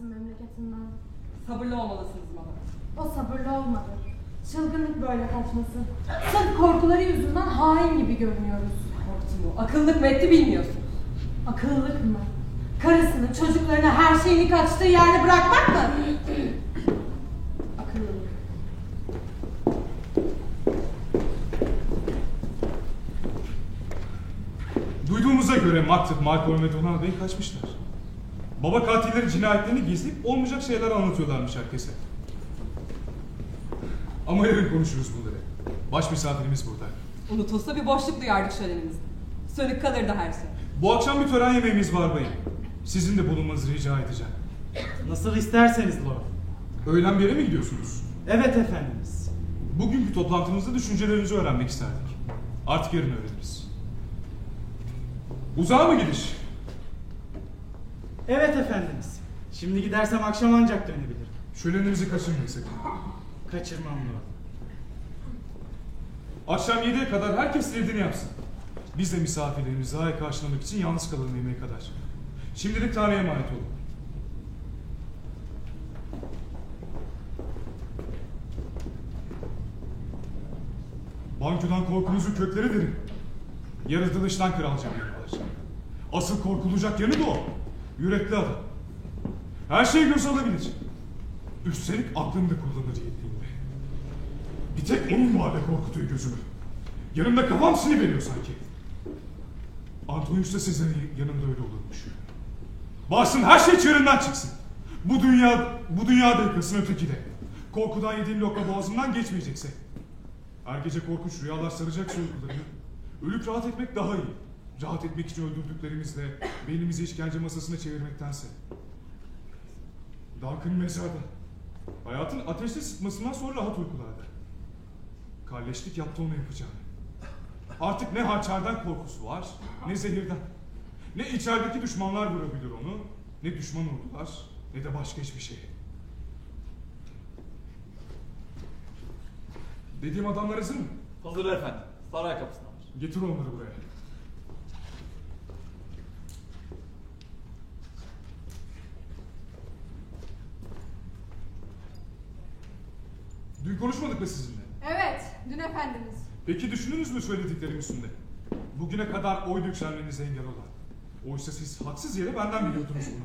Kaçsın memleketinden? Sabırlı olmalısınız baba. O sabırlı olmadı. Çılgınlık böyle kaçması. Sırf korkuları yüzünden hain gibi görünüyoruz. Korktu mu? Akıllık mı etti bilmiyorsunuz. Akıllılık mı? Karısını, çocuklarını, her şeyini kaçtığı yerde bırakmak mı? Akıllılık. Duyduğumuza göre Macbeth, Malcolm ve Donald Bey kaçmışlar. Baba katilleri cinayetlerini gizleyip olmayacak şeyler anlatıyorlarmış herkese. Ama yarın konuşuruz bunları. Baş misafirimiz burada. Unutulsa bir boşluk duyardık şölenimizde. Sönük kalırdı her şey. Bu akşam bir tören yemeğimiz var bayım. Sizin de bulunmanızı rica edeceğim. Nasıl isterseniz Lord. Öğlen bir yere mi gidiyorsunuz? Evet efendimiz. Bugünkü toplantımızda düşüncelerinizi öğrenmek isterdik. Artık yarın öğreniriz. Uzağa mı gidiş? Evet efendimiz. Şimdi gidersem akşam ancak dönebilirim. Şöleninizi kaçırmayın sakın. Kaçırmam Lord. Akşam 7'ye kadar herkes dilediğini yapsın. Biz de misafirlerimizi layık karşılamak için yalnız kalalım yemeğe kadar. Şimdilik Tanrı'ya emanet olun. Bankudan korkunuzun kökleri derin. Yaratılıştan kralca var. Asıl korkulacak yanı da o. Yürekli adam. Her şeyi göz alabilir. Üstelik aklını da kullanır yettiğinde. Bir tek onun vardı korkutuyor gözümü. Yanımda kafam veriyor sanki. Antonius da Sezar'ın yanında öyle olurmuş. Bağırsın her şey çığırından çıksın. Bu dünya, bu dünyada yıkılsın öteki de. Korkudan yediğim lokma boğazımdan geçmeyecekse. Her gece korkunç rüyalar saracak uykularını. Ölüp rahat etmek daha iyi. Rahat etmek için öldürdüklerimizle beynimizi işkence masasına çevirmektense. Duncan mezarda. Hayatın ateşli sıkmasından sonra rahat uykularda. Kalleşlik yaptı onu yapacağını. Artık ne hançerden korkusu var, ne zehirden. Ne içerideki düşmanlar vurabilir onu, ne düşman ordular, ne de başka hiçbir şey. Dediğim adamlar hazır mı? Hazır efendim. Saray kapısına. Getir onları buraya. Konuşmadık mı sizinle? Evet, dün efendimiz. Peki düşündünüz mü söylediklerim üstünde? Bugüne kadar oy yükselmenize engel olan. Oysa siz haksız yere benden biliyordunuz bunu.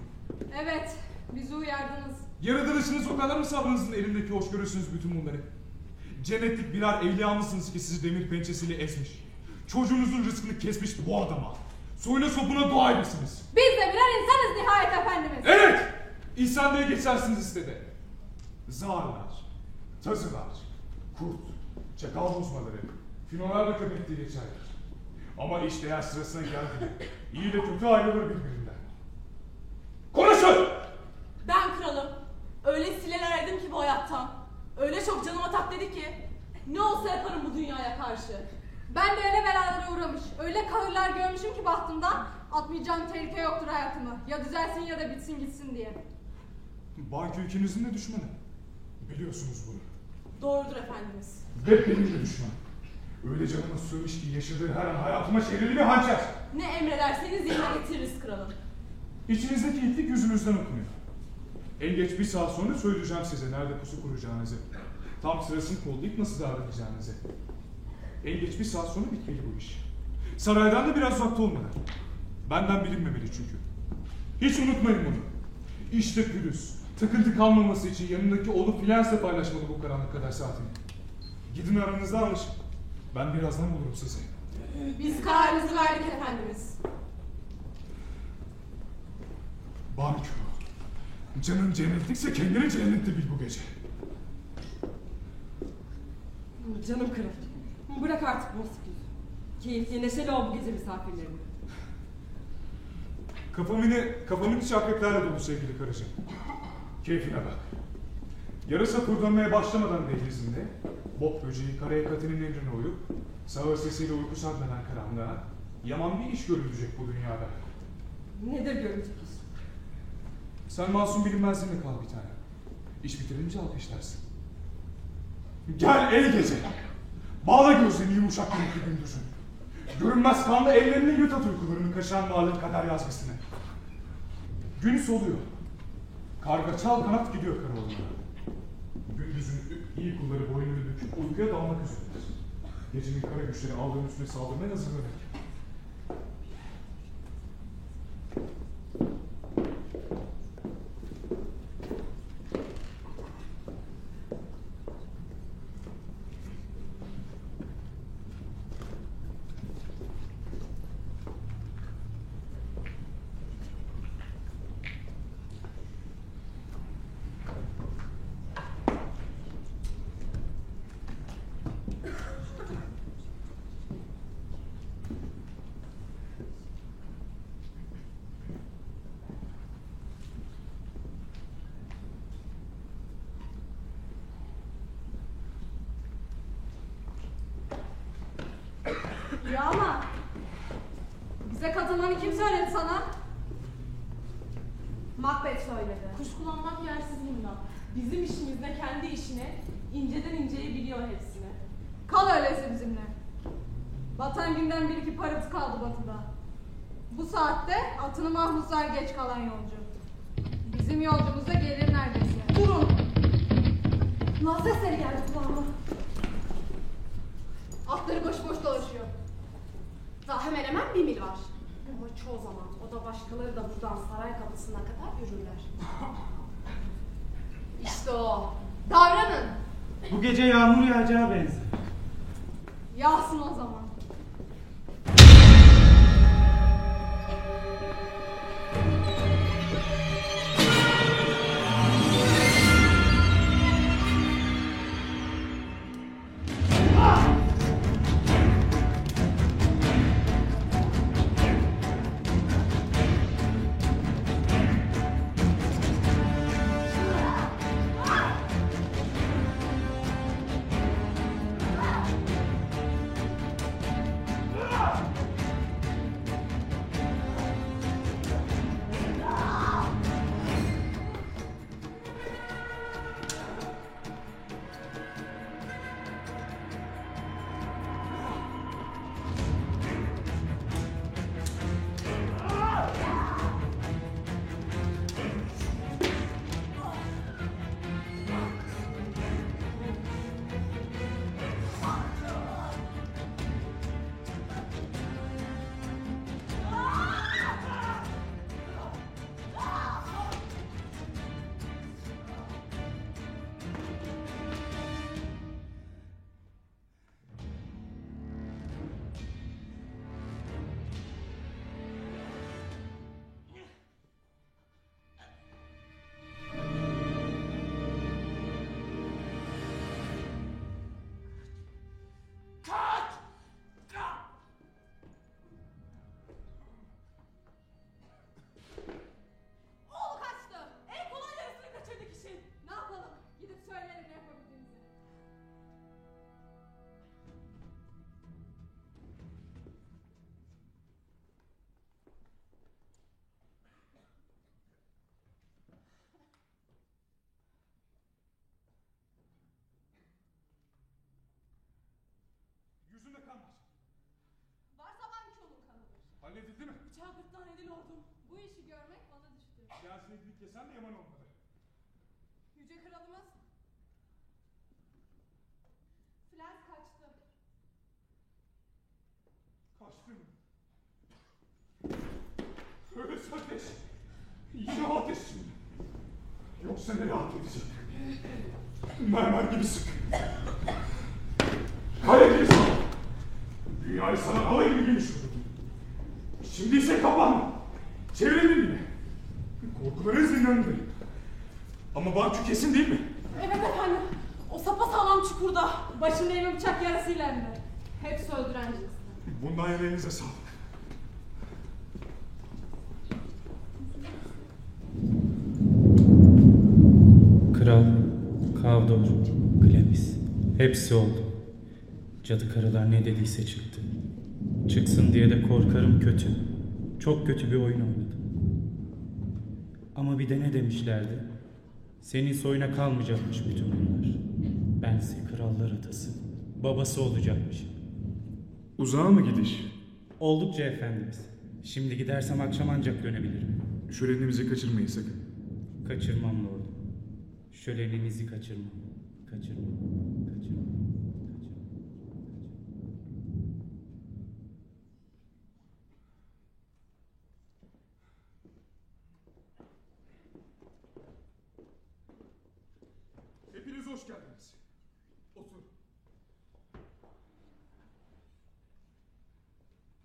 Evet, bizi uyardınız. Yaratılışınız o kadar mı sabrınızın elindeki hoş görürsünüz bütün bunları? Cennetlik birer evliya mısınız ki sizi demir pençesiyle ezmiş? Çocuğunuzun rızkını kesmiş bu adama. Soyuna sopuna dua edesiniz. Biz de birer insanız nihayet efendimiz. Evet! İnsan diye geçersiniz istede. Zarlar, tazılar, kurt, çakal bozmaları, finolar da köpek diye geçerler. Ama iş değer sırasına geldi. İyi ile kötü ayrılır birbirinden. Konuşun! Ben kralım. Öyle sileler erdim ki bu hayattan. Öyle çok canıma tak dedi ki. Ne olsa yaparım bu dünyaya karşı. Ben de öyle belalara uğramış, öyle kahırlar görmüşüm ki bahtımdan atmayacağım tehlike yoktur hayatımı. Ya düzelsin ya da bitsin gitsin diye. Banki ülkenizin de düşmanı. Biliyorsunuz bunu. Doğrudur efendimiz. Ve benim de düşman. Öyle canıma sığmış ki yaşadığı her an hayatıma çevrili bir hançer. Ne emrederseniz yerine getiririz kralım. İçinizdeki itlik yüzünüzden okunuyor. En geç bir saat sonra söyleyeceğim size nerede pusu kuracağınızı. Tam sırasını kollayıp nasıl davranacağınızı. En geç bir saat sonra bitmeli bu iş. Saraydan da biraz uzakta olmalı. Benden bilinmemeli çünkü. Hiç unutmayın bunu. İşte pürüz. Takıntı kalmaması için yanındaki oğlu Flens'le paylaşmalı bu karanlık kadar saatini. Gidin aranızda anlaşın. Ben birazdan bulurum sizi. Biz kararımızı verdik efendimiz. Banko. Canın cennetlikse kendini cennette bil bu gece. Canım kralım. Bırak artık bu. Keyifli neşeli ol bu gece misafirlerine. Kafam yine, kafamın içi akreplerle dolu sevgili karıcığım. Keyfine bak. Yarasa kurdurmaya başlamadan dehlizinde, bok böceği karaya katinin emrine uyup, sağır sesiyle uyku sarmadan karanlığa, yaman bir iş görülecek bu dünyada. Nedir görecek iş? Sen masum bilinmezliğine kal bir tane. İş bitirince alkışlarsın. Gel ey gece. Bağla gözlerini yumuşak renkli gündüzün. Görünmez kanlı ellerini yut at uykularını kaşıran varlığın kader yazgısını. Gün soluyor. Karga çal kanat gidiyor Karaoğlan'a. Gündüzün iyi kulları boynunu büküp uykuya dalmak üzeredir. Gecenin kara güçleri aldığın üstüne saldırmaya hazırlanır. Ya ama bize katılmanı kim söyledi sana? Macbeth söyledi. Kuşkulanmak yersiz bundan. Bizim işimizde kendi işine, inceden inceye biliyor hepsini. Kal öyleyse bizimle. Batan günden bir iki parıltı kaldı batıda. Bu saatte atını mahmuzlar geç kalan yolcu. Bizim yolcumuz da gelir neredeyse. Durun! Naz sesleri geldi kulağıma. Atları boş boş dolaşıyor. Daha hemen hemen bir mil var. Ama çoğu zaman o da başkaları da buradan saray kapısına kadar yürürler. İşte o. Davranın. Bu gece yağmur yağacağı benzer. Yağsın o zaman. halledildi mi? Bıçağı gırtlağına edilordum. Bu işi görmek bana düştü. Şahsiyetlik yesen de yaman olmadı. Yüce kralımız... Flens kaçtı. Kaçtı mı? Ölüs ateş! Yine ateş! Yoksa ne rahat edecek? Mermer gibi sık! Kaya gibi sık! Dünyayı sana alay gibi gülüştürdüm. Şimdi ise kapanma. Çevirelim yine. Korkuları zindanındayım. Ama Bankü kesin değil mi? Evet efendim. O sapasağlam çukurda. Başında yeme bıçak yarasıyla hem de. Hepsi öldüren cins. Bundan yana elinize sağlık. Kral, Kavdor, Klemis. Hepsi oldu. Cadı karılar ne dediyse çıktı. Çıksın diye de korkarım kötü. Çok kötü bir oyun oynadım. Ama bir de ne demişlerdi? Senin soyuna kalmayacakmış bütün bunlar. Bense krallar adası. Babası olacakmış. Uzağa mı gidiş? Oldukça efendimiz. Şimdi gidersem akşam ancak dönebilirim. Şölenimizi kaçırmayın sakın. Kaçırmam lordum. Şöleninizi. Kaçırmam. Kaçırmam. Hepiniz hoş geldiniz. Oturun.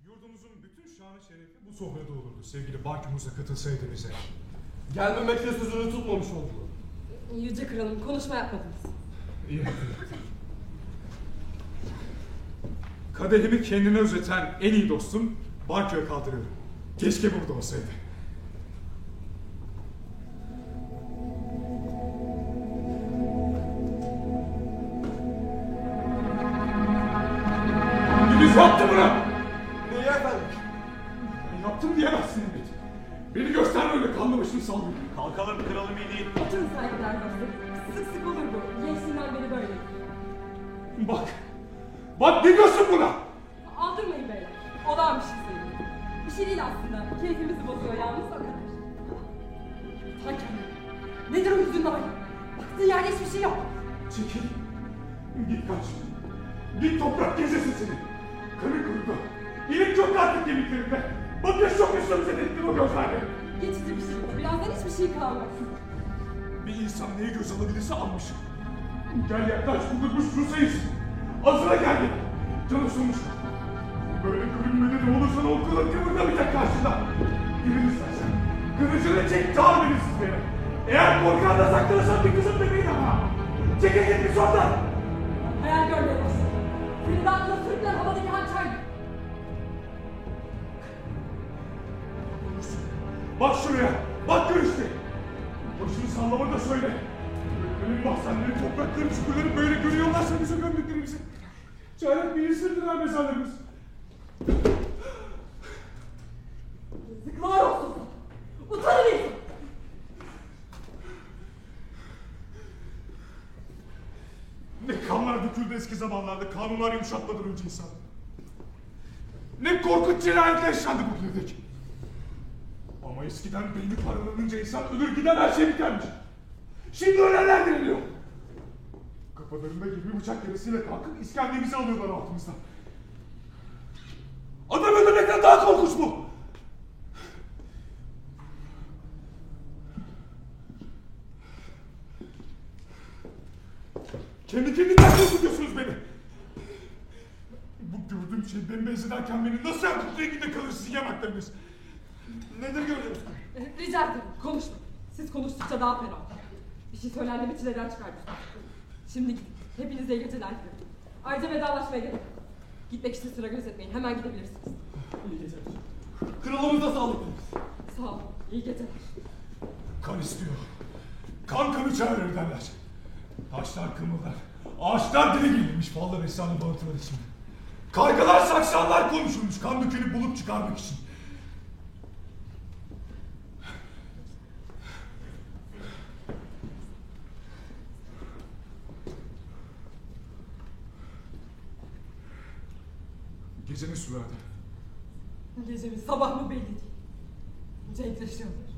Yurdumuzun şerefi bu sofrada olurdu sevgili Bakümüz'e katılsaydı bize. Gelmemekle sözünü tutmamış oldu. Yüce kralım konuşma yapmadınız. İyi. Kadehimi kendine özeten en iyi dostum Bakü'ye kaldırıyorum. Keşke burada olsaydı. Ne kanlar döküldü eski zamanlarda kanunlar yumuşatmadan önce insan. Ne korkunç cinayetler yaşandı bugüne dek. Ama eskiden beyni paralanınca insan ölür giden her şey bitermiş. Şimdi ölenler diriliyor. Kafalarında gibi bıçak yarısıyla kalkıp iskendemizi alıyorlar altımızdan. Adam öldürmekten daha korkunç bu. Kendi kendinizden korkutuyorsunuz beni. Bu gördüğüm şey bembeyaz ederken beni nasıl yakıp renginde kalır yanaklarınız? Nedir gördünüz? Rica ederim konuşma. Siz konuştukça daha fena. Bir şey söylendi mi çileden çıkartır. Şimdi gidin. Hepinize iyi geceler dilerim. Ayrıca vedalaşmaya yok. Gitmek için sıra gözetmeyin. Hemen gidebilirsiniz. İyi geceler. Kralımıza sağlık dileriz. Sağ olun. İyi geceler. Kan istiyor. Kan kanı çağırır derler. Taşlar kımıldar. Ağaçlar dili gelirmiş fallar efsane bağırtılar için. Kargalar saksanlar konuşulmuş kan dökeni bulup çıkarmak için. Gece mi sürerdi? Gece mi sabah mı belli değil. Cenkleşiyorlar.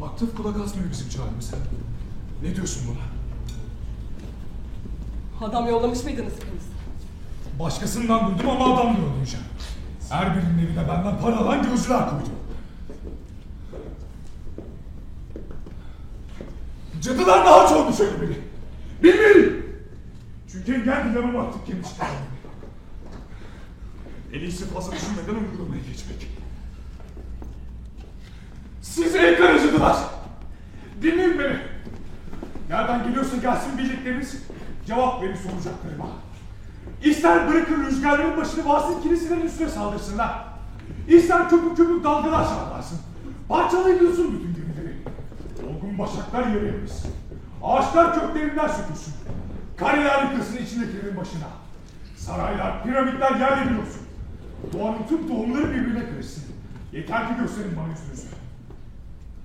Vaktif kulak asmıyor bizim çağrımıza. Ne diyorsun buna? Adam yollamış mıydınız hepiniz? Başkasından duydum ama adam yollayacağım. Her birinin evine benden para alan gözler koydu. Cadılar daha çoğunu söyle beni. Bilmiyorum. Çünkü engel dilemem artık çıkarımı. En iyisi fazla düşünmeden uygulamaya geçmek. Siz ey kara cadılar. Dinleyin beni. Nereden geliyorsa gelsin bildikleriniz cevap verin soracaklarıma. İster bırakın rüzgarların başını varsın kiliselerin üstüne saldırsınlar. İster köpük köpük dalgalar şartlarsın. Parçalayıyorsun bütün gemileri. Olgun başaklar yere. Ağaçlar köklerinden sökülsün. Kareler yıkılsın içindekilerin başına. Saraylar, piramitler yerle bir olsun. Doğanın tüm tohumları birbirine karışsın. Yeter ki gösterin bana yüzünüzü.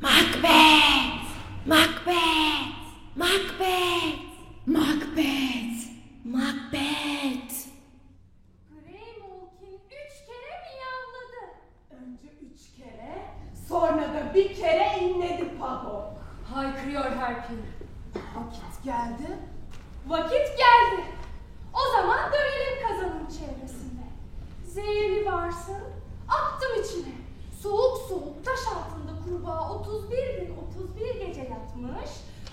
Macbeth! Macbeth! Macbeth! Macbeth! Macbeth! Greymolk'in üç kere miyavladı. Önce üç kere, sonra da bir kere inledi Pago. Haykırıyor Herpin. Vakit geldi. Vakit geldi. O zaman dönelim kazanın çevresinde. Zehirli varsın, attım içine. Soğuk soğuk taş altında kurbağa 31 gün 31 gece yatmış.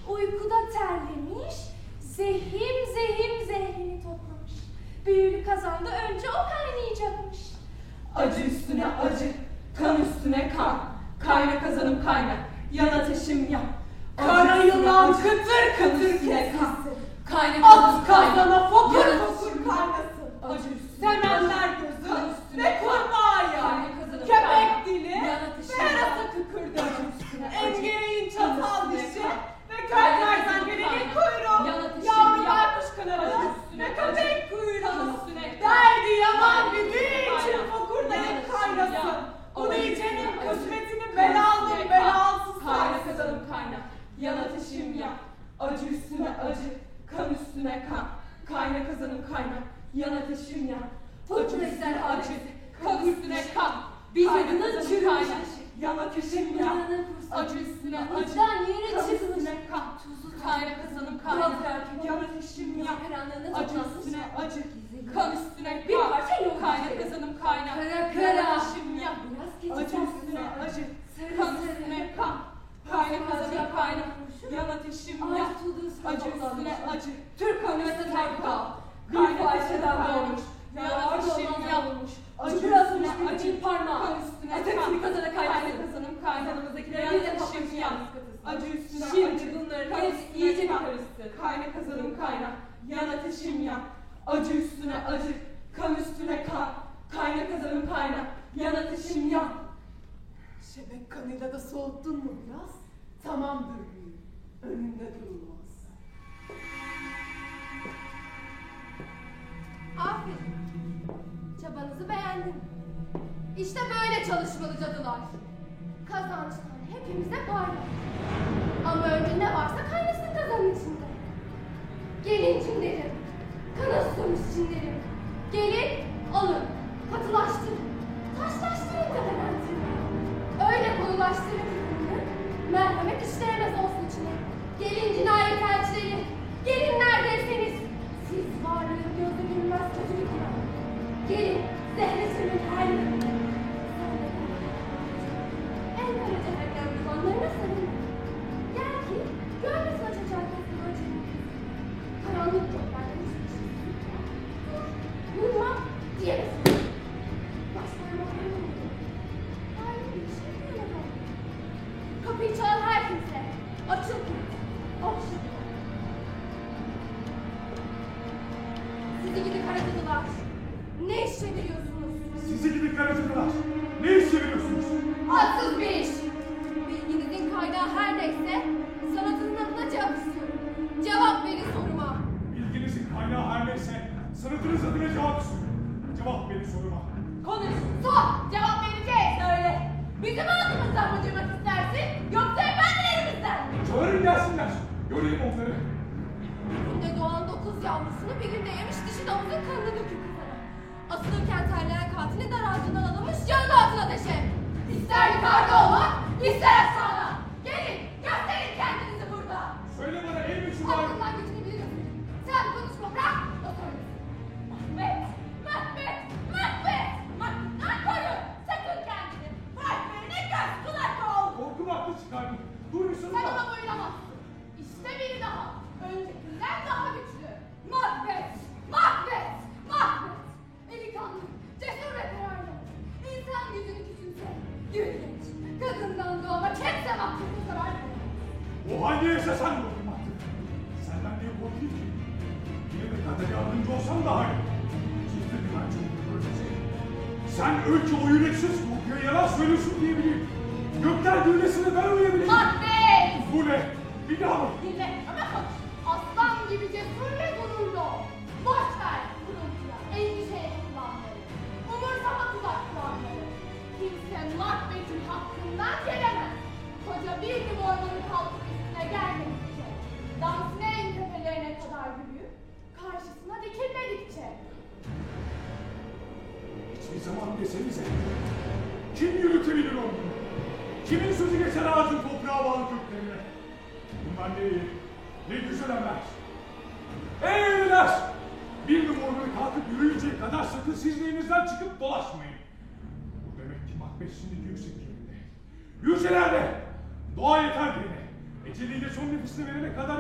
Uykuda terlemiş. Zehim zehim zehrini toplamış. Büyülü kazanda önce o kaynayacakmış. Acı üstüne acı, kan üstüne kan. Kayna kazanım kayna, yan ateşim yan. Kara yılan kıtır kıtır üstüne kan. kesilsin. Kayna At kazana fokur fokur kaynasın. Acı Semenler gözü ve kan. kurbağa yağı. Kayna kazanım Köpek dili ve üstüne acı, Engereğin çatal dişi ve köylerden kayna, kuyruğu. Yavru baykuş üstüne ve köpek kuyruğu. Derdi yaman düdüğü kazanım için fokurdayıp kaynasın. Bunu içenin kısmetini kan belalı üstüne kan. belasız Kayna sarsın. kazanım kayna, yan ateşim yan. Acı üstüne acı, kan üstüne kan. Kayna kazanım kayna, yan ateşim yan. Acı üstüne acı, kan üstüne kan. Bir çırpmış, kayna. yan ateşim yan. Acı üstüne acı, yeri kan çıkmış. kan. Kayna kazanım kayna, yan ateşim yan. Acı üstüne acı, kan üstüne Bir kan. parça yok. Kayna kazanım kayna, Kara kara. ateşim yan. Acı üstüne acı, kan üstüne kan. Kayna kazanım kayna, yan ateşim tuğduğu Acı üstüne acı, Türk kayna. kal. Bir kazanım doğmuş. Yan ateşim olmaz yan. olmuş. Acı üstüne acı, parmağı. kan. kazana Kayna kaynasın. kazanım kayna. Yanımızdakiler Yan ateşim yan. Acı üstüne acı, bunların hepsi iyice bir kan. karışsın. Kayna kazanım kayna, yan ateşim yan. Acı üstüne acı, kan üstüne kan. Kayna kazanım kayna, yan ateşim yan. Şebek kanıyla da soğuttun mu biraz? Tamamdır. Önünde durulmaz. Aferin. Çabanızı beğendim. İşte böyle çalışmalı cadılar. Kazançtan hepimize pay var. Ama önce ne varsa kaynasın kazanın içinde. Gelin cinlerim. Kana susamış cinlerim. Gelin, alın. Katılaştırın. Taşlaştırın da Öyle koyulaştırın ki Merhamet işleyemez olsun içine. Gelin cinayet elçileri. Gelin neredeyseniz. Siz varlığın gözü görünmez kötülük ya. Gelin zehretinin her yerine. En kara cehennem dumanlarına sarılın. Gel ki görmesin açacak kesin acını. Karanlık yok. Dur, durma diyemesin. Baş parmaklarını vurdu. Aynı bir şey. Kapıyı çal her kimse. Açıl kilit. Sizi gidi karacadılar. Ne iş çeviriyorsunuz? Sizi gibi kara cadılar. Ne iş çeviriyorsunuz? Haksız bir iş. Bilginizin kaynağı her neyse sanatının adına cevap yavrusunu bir günde yemiş dişi domuzun kanını döküp kızana. Asılırken terleyen katili dar ağacından alınmış canı altına deşe. İster yukarıda olmak, ister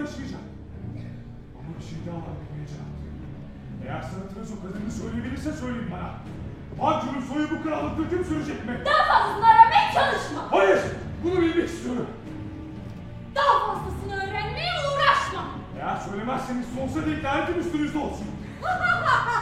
yaşayacak. Ama bir şey daha cevap Eğer sanatınız o kadarını söyleyebilirse söyleyin bana. Pancho'nun soyu bu krallıkta kim sürecek mi? Daha fazlasını aramaya çalışma. Hayır! Bunu bilmek istiyorum. Daha fazlasını öğrenmeye uğraşma. Eğer söylemezseniz sonsuza dek lanetim üstünüzde olsun.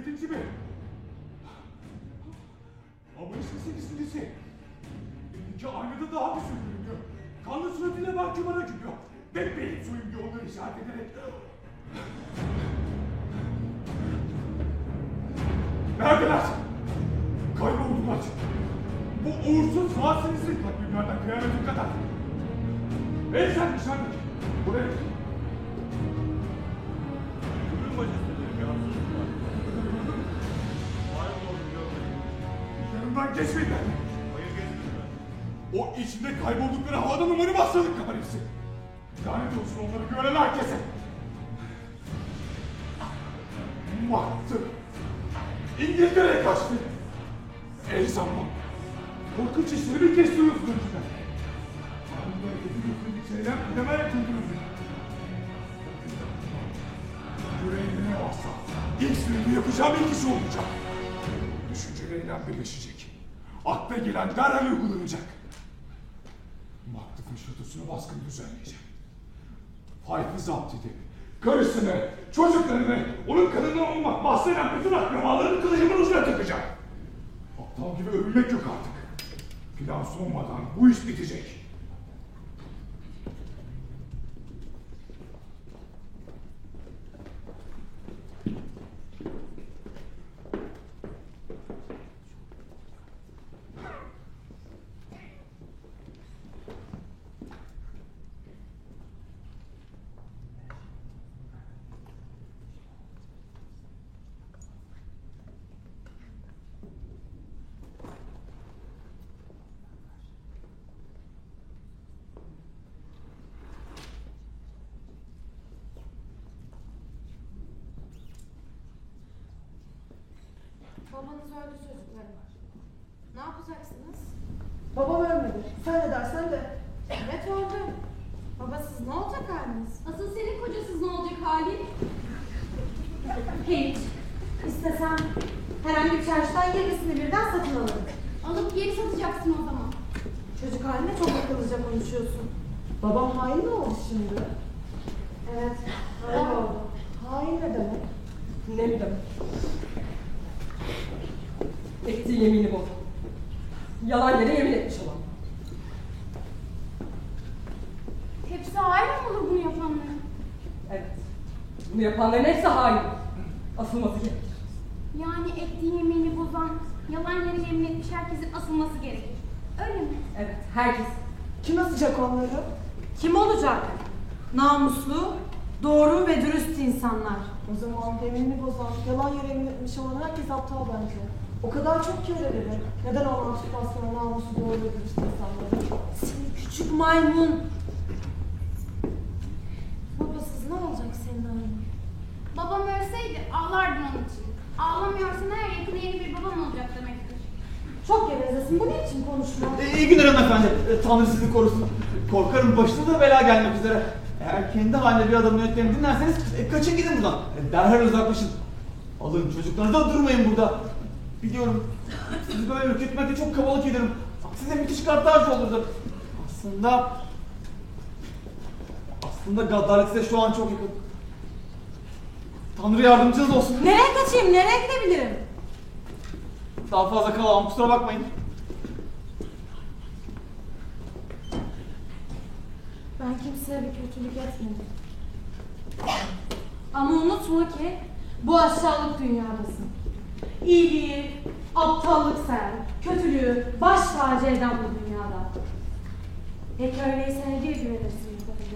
Yedinci mi? Ama işte sekizincisi. İki aynada daha bir sürü görünüyor. Kanlı suratıyla bana gülüyor. Bembeyik soyunca onları işaret ederek. Neredeler? Kayboldular. Bu uğursuz vasilisi takvimlerden kıyametin kadar. Ey sen dışarıdaki. Buraya. İçinde kayboldukları havadan umarım hastalık kapar hepsi. Lanet olsun onları gören herkese. Baktı. İngiltere'ye kaçtı. El zaman. Korkunç işleri bir kestiriyorsun önceden. Anında hareketi gösterdik şeyler kademe yapıldınız. Yüreğimde ne varsa ilk sürümü yapacağım ilk iş olacak. Düşünceleriyle birleşecek. Akla gelen derhal uygulanacak. Maktuf'un şatosuna baskın düzenleyeceğim. Faik'i zapt edip, karısını, çocuklarını, onun kanından olmak bahseden bütün akrabalarını kılıcımın ucuna takacağım. Aptal gibi övülmek yok artık. Plan sonmadan bu iş bitecek. Babanız öldü çocuklarım. Ne yapacaksınız? Babam ölmedi. Sen ne dersen de. Evet öldü. Babasız ne olacak haliniz? Asıl senin kocasız ne olacak halin? Hiç. İstesem herhangi bir çarşıdan yenisini birden satın alırım. Alıp geri satacaksın o zaman. Çocuk haline çok akıllıca konuşuyorsun. Babam hain mi oldu şimdi? Evet, öyle oldu. Hain ne demek? Ne mi demek? Ettiği yemini bozdu. Yalan yere yemin etmiş olan. Hepsi aynı mı olur bunu yapanların? Evet. Bunu yapanların hepsi hain. Asılması gerekir. Yani ettiği yemini bozan, yalan yere yemin etmiş herkesin asılması gerekir. Öyle mi? Evet, herkes. Kim asacak onları? Kim olacak? Namuslu, Doğru ve dürüst insanlar. O zaman eminini bozan, yalan yere emin etmiş olan herkes aptal bence. O kadar çok ki öyle dedi. Neden ondan çıkmaz sonra namusu doğru ve dürüst insanları? Seni küçük maymun. Babasız ne olacak senin halin? Babam ölseydi ağlardın onun için. Ağlamıyorsan her yakında yeni bir babam olacak demektir. Çok gevezesin. Bu ne için konuşma? E, iyi günler hanımefendi. E, Tanrı sizi korusun. Korkarım başınıza da bela gelmek üzere. Eğer kendi halinde bir adamın öğütlerini dinlerseniz e, kaçın gidin buradan. E, derhal uzaklaşın. Alın çocuklarınızı da durmayın burada. Biliyorum sizi böyle ürkütmekle çok kabalık ederim. Size müthiş kartarcı olurdu. Aslında... Aslında gaddarlık size şu an çok yakın. Tanrı yardımcınız olsun. Nereye kaçayım? Nereye gidebilirim? Daha fazla kalamam kusura bakmayın. Ben kimseye bir kötülük etmedim. Ama unutma ki bu aşağılık dünyadasın. İyiliği, aptallık sen, kötülüğü baş tacı eden bu dünyada. Peki öyleyse ne diye güvenirsin bu kadar?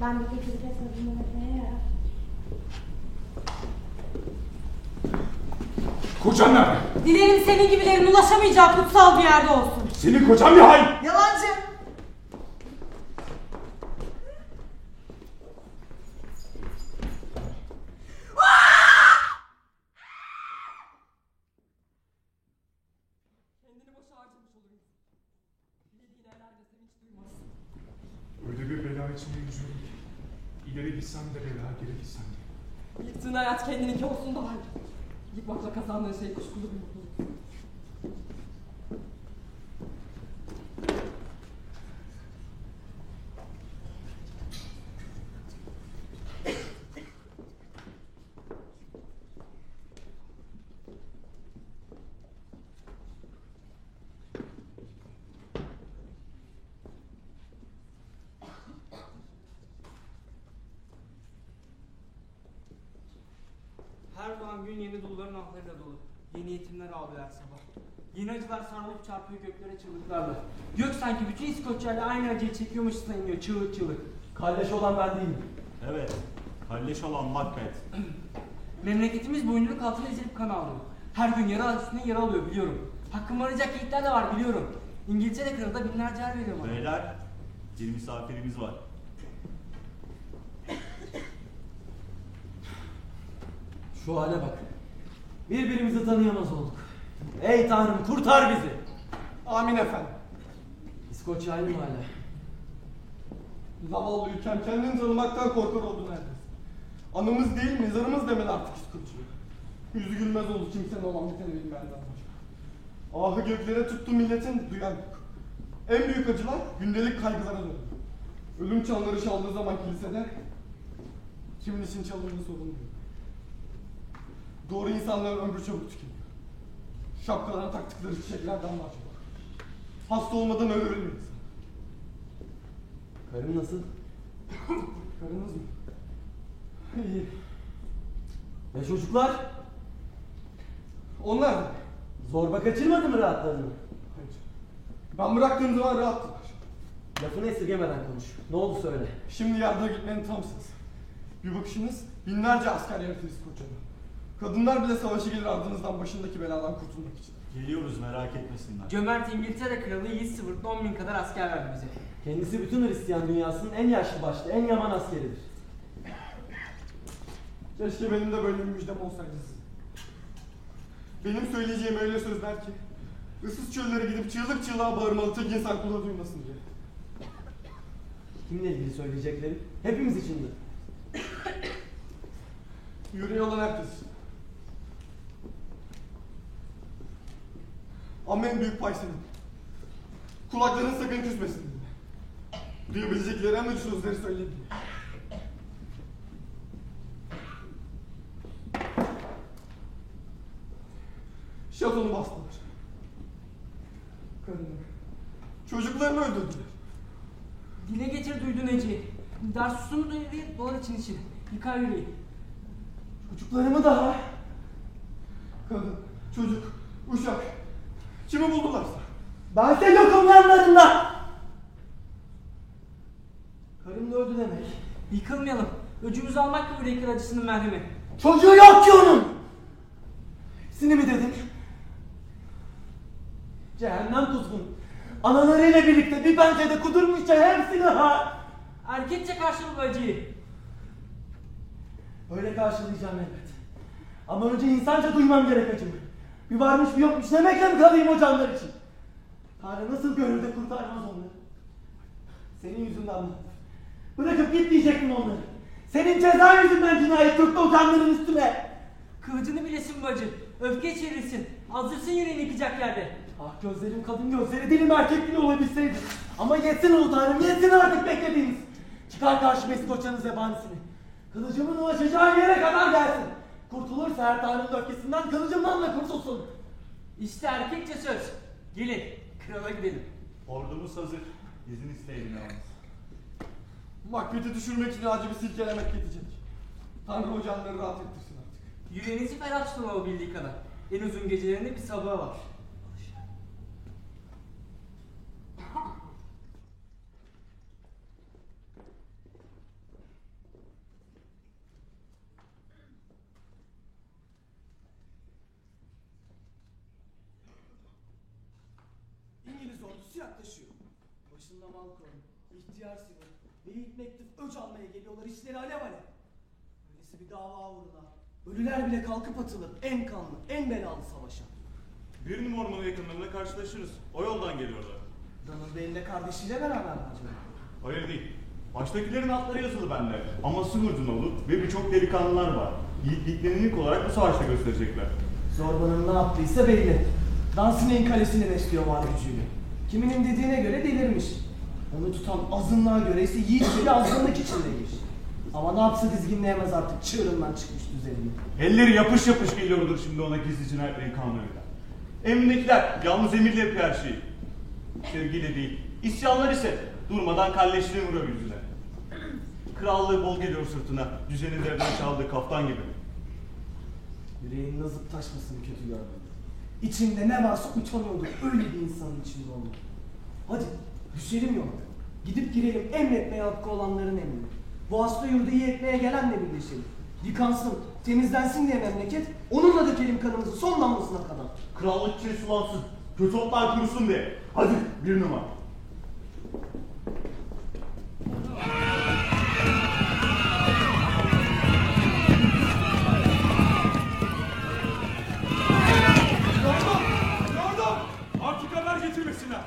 Ben bir kötülük etmedim demek neye Kocan nerede? Dilerim senin gibilerin ulaşamayacağı kutsal bir yerde olsun. Senin kocan bir hain. Yalancı! Kendini. Öyle bir bela içinde yüzüyorum ki. İleri gitsem de bela, geri gitsem de. Yıktığın hayat kendininki olsun da var. Yıkmakla kazandığın şey kuşkulu bir mutluluk. Her doğan gün yeni dulların ahlarıyla dolu. Yeni yetimler ağlıyor sabah. Yeni acılar sarılıp çarpıyor göklere çığlıklarla. Gök sanki bütün İskoçya'yla aynı acıyı çekiyormuşçasına iniyor çığlık çığlık. Kalleş olan ben değilim. Evet. Kalleş olan Macbeth. Memleketimiz boynunun altına ezilip kan ağlıyor. Her gün yara üstüne yara alıyor biliyorum. Hakkım arayacak yiğitler de var biliyorum. İngiltere kralı da binlerce er veriyor bana. Beyler, bir misafirimiz var. Şu hale bak. Birbirimizi tanıyamaz olduk. Ey Tanrım kurtar bizi. Amin efendim. İskoçya aynı mı hala? Zavallı ülkem kendini tanımaktan korkar oldu neredeyse. Anımız değil mezarımız demeli artık İskoçya. Yüzü gülmez oldu kimsenin olan biteni bilmeyenden başka. Ahı göklere tuttu milletin duyan yok. En büyük acılar gündelik kaygılara döndü. Ölüm çanları çaldığı zaman kilisede kimin için çalındığı sorulmuyor. Doğru insanların ömrü çabuk tükeniyor. Şapkalarına taktıkları çiçeklerden bahsediyor. Hasta olmadan ölür insan. Karım nasıl? Karınız mı? İyi. Ve çocuklar? Onlar da. Zorba kaçırmadı mı rahatlarını? Hayır. Ben bıraktığım zaman rahattılar. Lafını esirgemeden konuş. Ne oldu söyle. Şimdi yardıma gitmenin tam sırası. Bir bakışınız binlerce asker yaratır İskoçya'da. Kadınlar bile savaşa gelir ardınızdan başındaki beladan kurtulmak için. Geliyoruz merak etmesinler. Cömert İngiltere kralı Yiğit Sıvırt'ta 10 bin kadar asker verdi bize. Kendisi bütün Hristiyan dünyasının en yaşlı başlı, en yaman askeridir. Keşke benim de böyle bir müjdem olsaydı. Benim söyleyeceğim öyle sözler ki ıssız çöllere gidip çığlık çığlığa bağırmalı tek insan kulağı duymasın diye. Kiminle ilgili söyleyeceklerim? Hepimiz içindir. Yüreği olan herkes için. Ama en büyük pay senin. Kulakların sakın küsmesin. Duyabilecekleri en acı sözleri söyleyeyim. Şatonu bastılar. Karını. Çocuklarını öldürdüler. Dile getir duydun Ece. Darsusunu duydu diye dolar için için. Yıkar yüreği. Çocuklarımı daha. Kadın, çocuk, uşak. Kimi buldularsa. De yokum yanlarında. Karım da öldü demek. Yıkılmayalım. Öcümüzü almak gibi bırakır acısının merhemi. Çocuğu yok ki onun. Sini mi dedim? Cehennem kuzgun. Analarıyla birlikte bir pençede kudurmuşça hepsini ha. Erkekçe karşıla bu acıyı. Öyle karşılayacağım elbet. Ama önce insanca duymam gerek acımı. Bir varmış bir yokmuş demekle mi kalayım o canlar için? Tanrı nasıl görür kurtarmaz onları? Senin yüzünden mi? Bırakıp git diyecektim onları. Senin ceza yüzünden cinayet çöktü o canların üstüne. Kılıcını bilesin bacı. Öfke çevirsin. Azdırsın yüreğini yıkacak yerde. Ah gözlerim kadın gözleri dilim erkek bile olabilseydi. Ama yetsin ulu tanrım yetsin artık beklediğiniz. Çıkar karşıma İskoçya'nın zebanisini. Kılıcımın ulaşacağı yere kadar gelsin. Kurtulursa her tanrının öfkesinden kılıcımdan da kurtulsun. İşte erkekçe söz. Gelin krala gidelim. Ordumuz hazır. İzin isteyelim yalnız. Macbeth'i düşürmek için acı bir silkelemek yetecek. Tanrı o canları rahat ettirsin artık. Yüreğinizi ferah tutun olabildiği kadar. En uzun gecelerinde bir sabahı var. İngiliz ordusu yaklaşıyor. Başında Malcolm, ihtiyar Simon ve ilk mektup öc almaya geliyorlar içleri alev alev. Öylesi bir dava uğruna. Ölüler bile kalkıp atılır en kanlı, en belalı savaşa. Birinin ormanı yakınlarında karşılaşırız. O yoldan geliyorlar. Donald Bey'in de kardeşiyle beraber mi acaba? Hayır değil. Baştakilerin adları yazılı bende. Ama Sığırcınoğlu ve birçok delikanlılar var. Yiğitliklerini ilk olarak bu savaşta gösterecekler. Zorba'nın ne yaptıysa belli. Dansine'in kalesini besliyor var gücüyle. Kiminin dediğine göre delirmiş. Onu tutan azınlığa göre ise yiğit bir azınlık içindeymiş. Ama ne yapsa dizginleyemez artık çığırından çıkmış düzenini. Elleri yapış yapış geliyordur şimdi ona gizli cinayetlerin kanlarıyla. Emrindekiler yalnız emirle yapıyor her şeyi. Sevgiyle değil. İsyanlar ise durmadan kalleşliğe vuruyor yüzüne. Krallığı bol geliyor sırtına. Düzenin devden çaldığı kaftan gibi. Yüreğin nazıp taşmasını kötü gördüm. İçinde ne varsa utanıyordu öyle bir insanın içinde olmak. Hadi düşelim yola. Gidip girelim emretmeye hakkı olanların emrine. Bu hasta yurdu iyi etmeye gelenle birleşelim. Yıkansın, temizlensin diye memleket, onunla dökelim kanımızı son damlasına kadar. Krallık için sulansın. Kötü otlar kurusun diye. Hadi bir numara. Yordum! Yordum! Artık haber getirmesinler.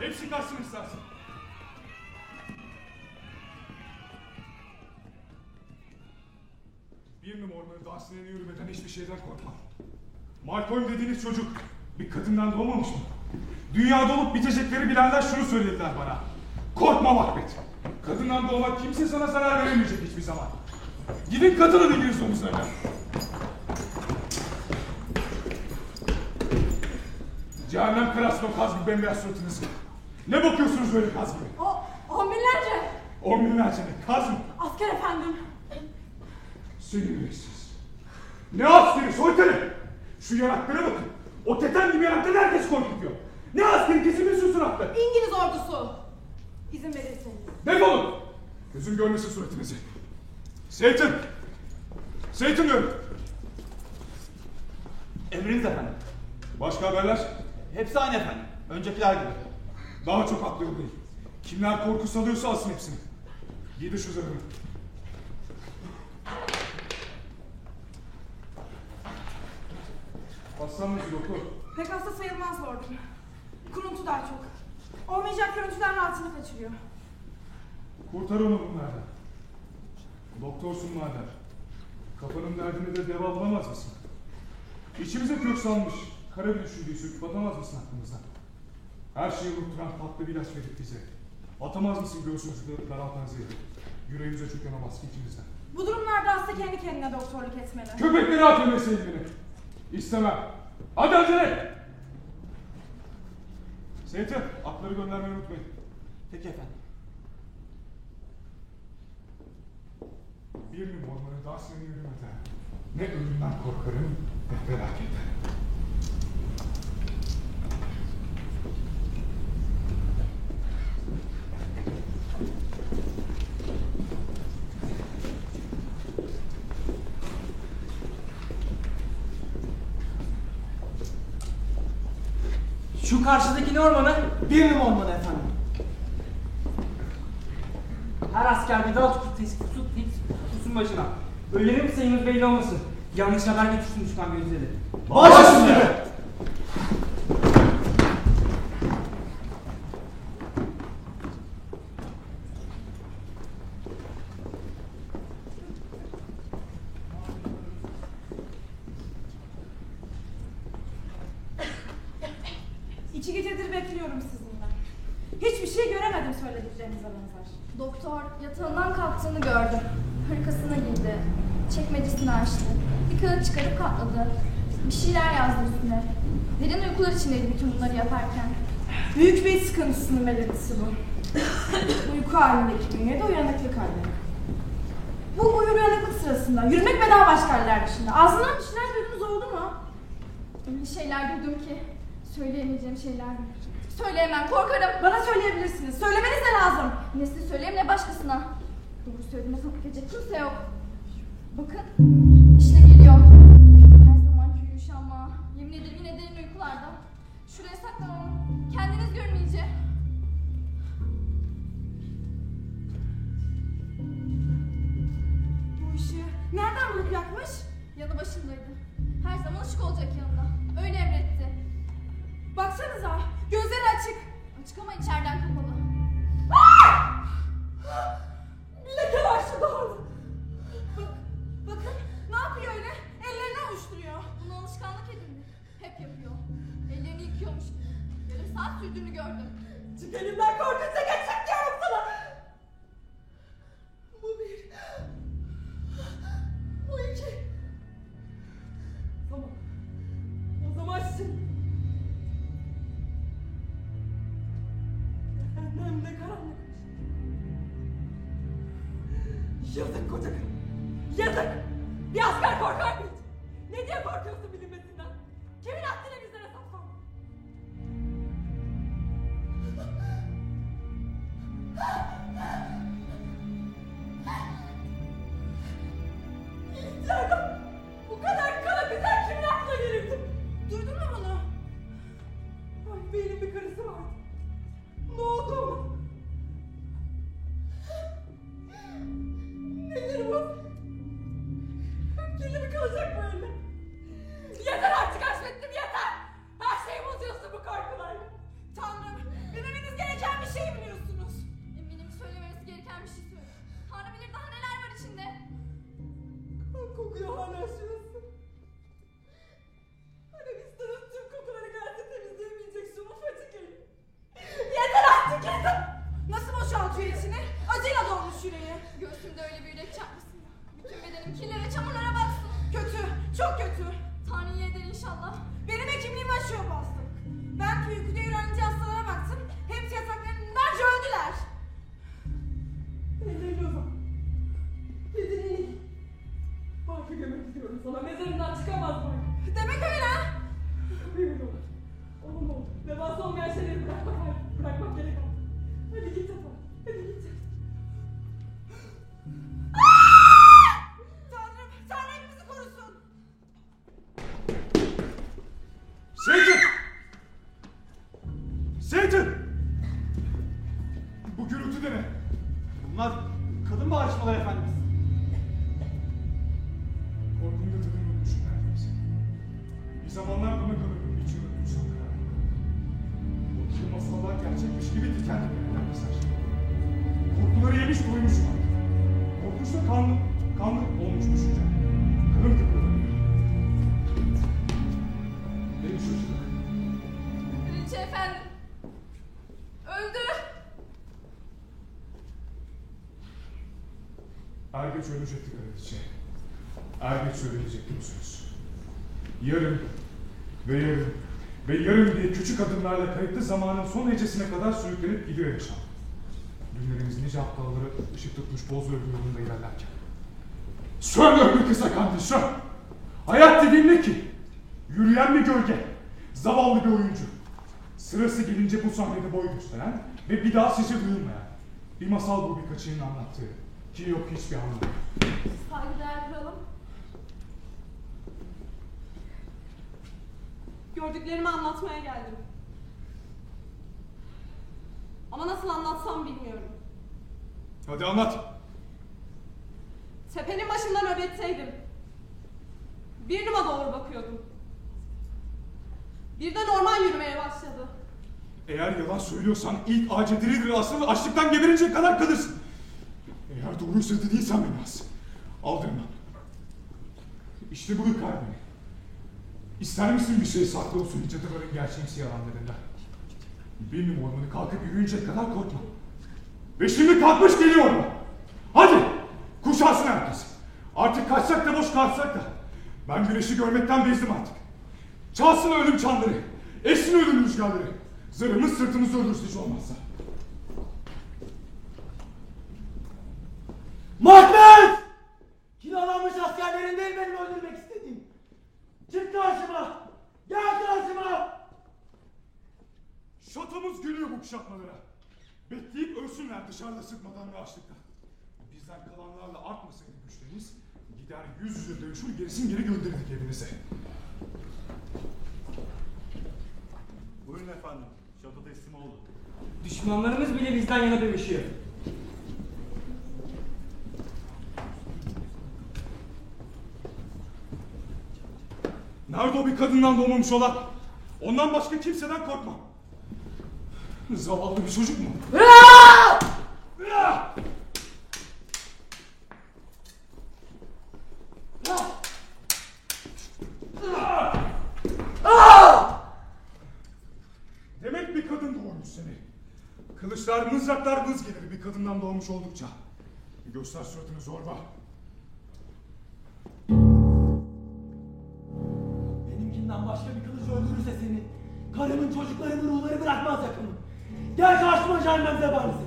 Hepsi kaçsın istersen. Bir numaralı dansine yürümeden hiçbir şeyden korkma. Malcolm dediğiniz çocuk bir kadından doğmamış mı? Dünyada olup bitecekleri bilenler şunu söylediler bana. Korkma Macbeth. Kadından doğmak kimse sana zarar veremeyecek hiçbir zaman. Gidin katılın İngiliz domuzlarına. Cehennem karasına o kaz gibi bembeyaz suratınız. Ne bakıyorsunuz böyle kaz gibi? O, on binlerce. On binlerce ne? Kaz mı? Asker efendim. Seni yüreksiz. Ne askeri soytarı? Şu yanaklara bakın. O keten gibi yanaktan herkes korkutuyor. Ne askeri kesilmesin suratlı. İngiliz ordusu. İzin verirseniz. Defolun. Gözüm görmesin suratınızı. Seyit'in. Seyit'in diyorum. Emriniz efendim. Başka haberler? Hepsi aynı efendim. Öncekiler gibi. Daha çok haklı değil. Kimler korku salıyorsa alsın hepsini. Giydir şu zırhını. Hastan mısın doktor? Pek hasta sayılmaz lordum. Kuruntu daha çok. Olmayacak görüntüler rahatını kaçırıyor. Kurtar onu bunlardan. Doktorsun madem. Kafanın derdine de deva bulamaz mısın? İçimize kök salmış, kara bir düşünceyi söküp atamaz mısın aklımızdan? Her şeyi unutturan tatlı bir ilaç verip bize. Atamaz mısın göğsümüzü daraltan zehri? Yüreğimize çöken o baskı içimizden. Bu durumlarda hasta kendi kendine doktorluk etmeli. Köpekleri at ömeseydin beni. İstemem. Hadi acele. Seyit'e atları göndermeyi unutmayın. Peki efendim. Bir gün ormanı daha seni yürümeden ne ölümden korkarım ne felaketten. Şu karşıdaki ne ormanı? Bir numara ormanı efendim. Her asker bir dal tutup tespit tut tut tutsun başına. Öllerim sayımız belli olmasın. Yanlış haber getirsin düşman gözleri. Baş üstüne. İki gecedir bekliyorum sizinle. Hiçbir şey göremedim söylediklerinize benzer. Doktor yatağından kalktığını gördüm. Hırkasını giydi. Çekmecesini açtı. Bir kağıt çıkarıp katladı. Bir şeyler yazdı üstüne. Derin uykular içindeydi bütün bunları yaparken. Büyük bir sıkıntısının belirtisi bu. Uyku halindeki bünyede uyanıklık hali. Bu uyur uyanıklık sırasında yürümek ve daha başka haller dışında. Ağzından bir şeyler duydunuz oldu mu? Öyle şeyler duydum ki. Söyleyemeyeceğim şeyler var. Korkarım. Bana söyleyebilirsiniz. Söylemeniz de lazım. Ne size söyleyeyim ne başkasına. Doğru söylediğime edecek kimse yok. Bakın işte geliyor. Her zamanki yürüyüş ama yemin ederim yine derin uykularda. Şuraya saklanalım. Kendiniz görün iyice. Bu ışığı nereden bulup yakmış? Yanı başındaydı. Her zaman ışık olacak yanında. Öyle emretti. Baksanıza gözleri açık. Açık ama içeriden kapalı. Leke var orada. Bak, bakın ne yapıyor öyle? Ellerini avuşturuyor. Bunu alışkanlık edindi. Hep yapıyor. Ellerini yıkıyormuş gibi. Yarım saat sürdüğünü gördüm. Çık elimden korkunca geçecek diyorum sana. Bu bir. Bu iki. Yazık koca karı. Yazık. Bir Er geç ölecekti kraliçe. Er geç ölecekti bu söz. Yarın ve yarın ve yarın diye küçük adımlarla kayıtlı zamanın son hecesine kadar sürüklenip gidiyor yaşam. Günlerimiz nice aptalları ışık tutmuş boz örgü yolunda ilerlerken. Sön ömrü kısa kandil sön! Hayat dediğin ne ki? Yürüyen bir gölge, zavallı bir oyuncu. Sırası gelince bu sahnede boy gösteren ve bir daha sesi duyulmayan. Bir masal bu birkaçının anlattığı. Ki yok hiçbir anlamı. Saygıdeğer kralım. Gördüklerimi anlatmaya geldim. Ama nasıl anlatsam bilmiyorum. Hadi anlat. Tepenin başından nöbetteydim. Bir numa doğru bakıyordum. Birden orman yürümeye başladı. Eğer yalan söylüyorsan ilk ağaca diri diri açlıktan geberinceye kadar kalırsın. Eğer doğruysa dediysen beni as. Aldırma. İşte bu kalbini. İster misin bir şey saklı olsun cadıların gerçeğimsi yalanlarında? Benim ormanı kalkıp yürüyünceye kadar korkma. Ve şimdi kalkmış geliyor mu? Hadi! Kuşansın herkes. Artık kaçsak da boş kalksak da. Ben güneşi görmekten bezdim artık. Çalsın ölüm çanları. Eşsin ölüm rüzgarları. Zırhımız sırtımızda ölürse hiç olmazsa. Macbeth! Kiralanmış askerlerin değil benim öldürmek istediğim. Çık karşıma! Gel karşıma! Şatomuz gülüyor bu kuşatmalara. Bekleyip ölsünler dışarıda sıkmadan ve açlıktan. Bizden kalanlarla artmasaydı güçleriniz, gider yüz yüze dövüşür gerisin geri gönderirdik evinize. Buyurun efendim. Şato teslim oldu. Düşmanlarımız bile bizden yana dövüşüyor. Nerede o bir kadından doğmamış olan? Ondan başka kimseden korkma. Zavallı bir çocuk mu? Demek bir kadın doğurmuş seni. Kılıçlar, mızraklar vız gelir bir kadından doğmuş oldukça. Göster suratını zorba. Benimkinden başka bir kılıç öldürürse seni, karımın çocuklarımın ruhları bırakmaz yakınım. Gel karşıma cehennem zebanisi.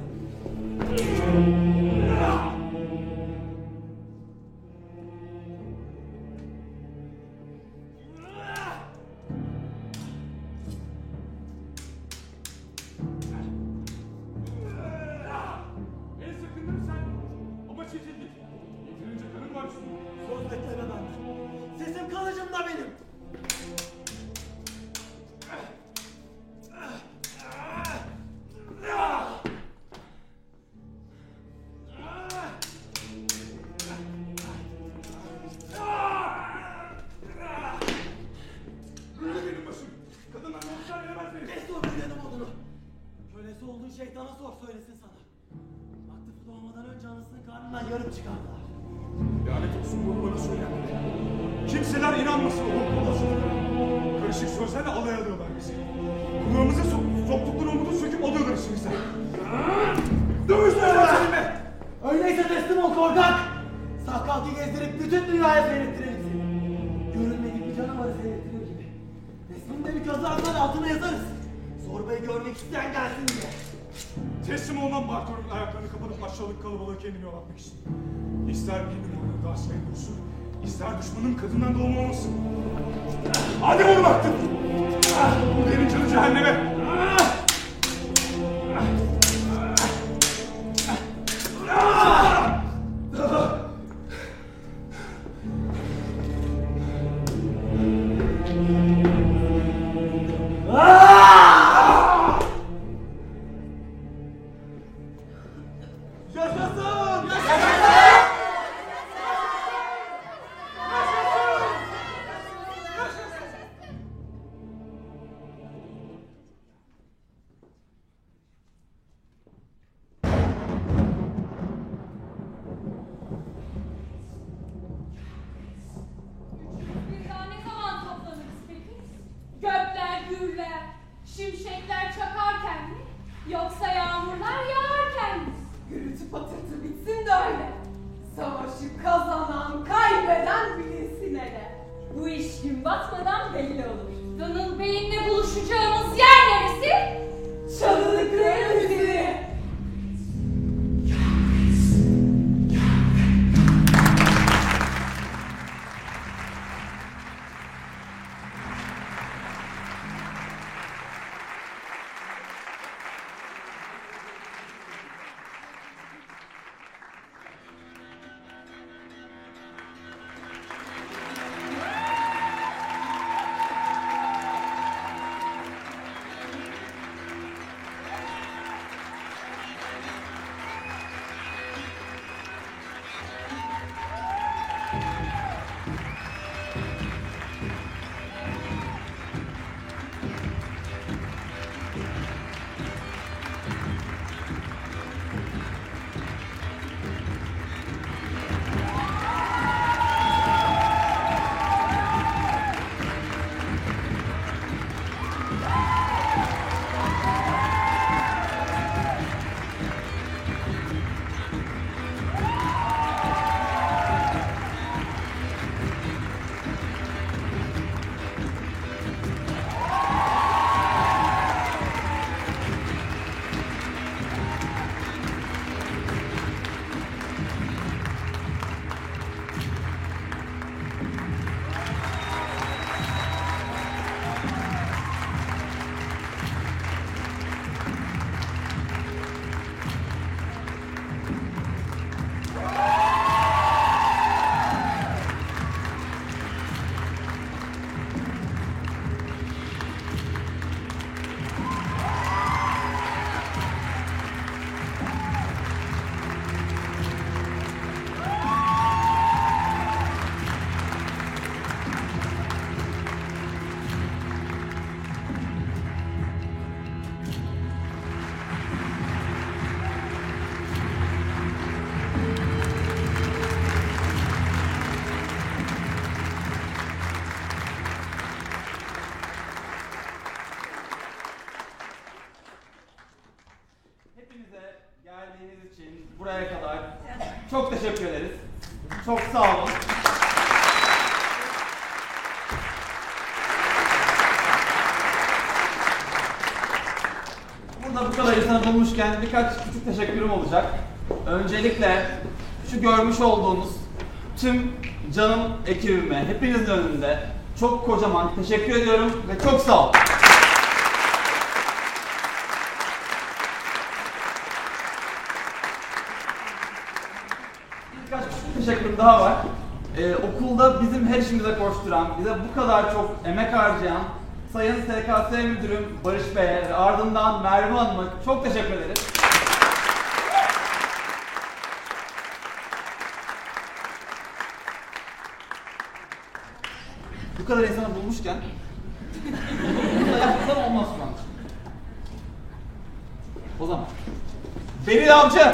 Sözlerle alay alıyorlar bizi. Kulağımıza sok soktukları umudu söküp alıyorlar içimizden. Dövüşmeyeceğim seninle. Öyleyse teslim ol korkak. Sakalki gezdirip bütün dünyaya seyrettirelim seni. Görünmedik bir canavarı seyrettirir gibi. Resminde bir kazı atlar altına yazarız. Zorbayı görmek isteyen gelsin diye. Teslim olmam Bartol'un ayaklarını kapatıp aşağılık kalabalığı kendini yolatmak için. İster bir numaranın gaspet bulsun, ister düşmanın kadından doğma olmasın. Hadi bunu baktım. Bu benim canı cehenneme. Yaşasın! öncelikle şu görmüş olduğunuz tüm canım ekibime hepinizin önünde çok kocaman teşekkür ediyorum ve çok sağ olun. Birkaç küçük teşekkürüm daha var. Ee, okulda bizim her işimize koşturan, bize bu kadar çok emek harcayan Sayın SKS Müdürüm Barış Bey'e ve ardından Merve Hanım'a çok teşekkür ederim. bu kadar insanı bulmuşken burada yapmasan olmaz şu an. O zaman. Beril amca!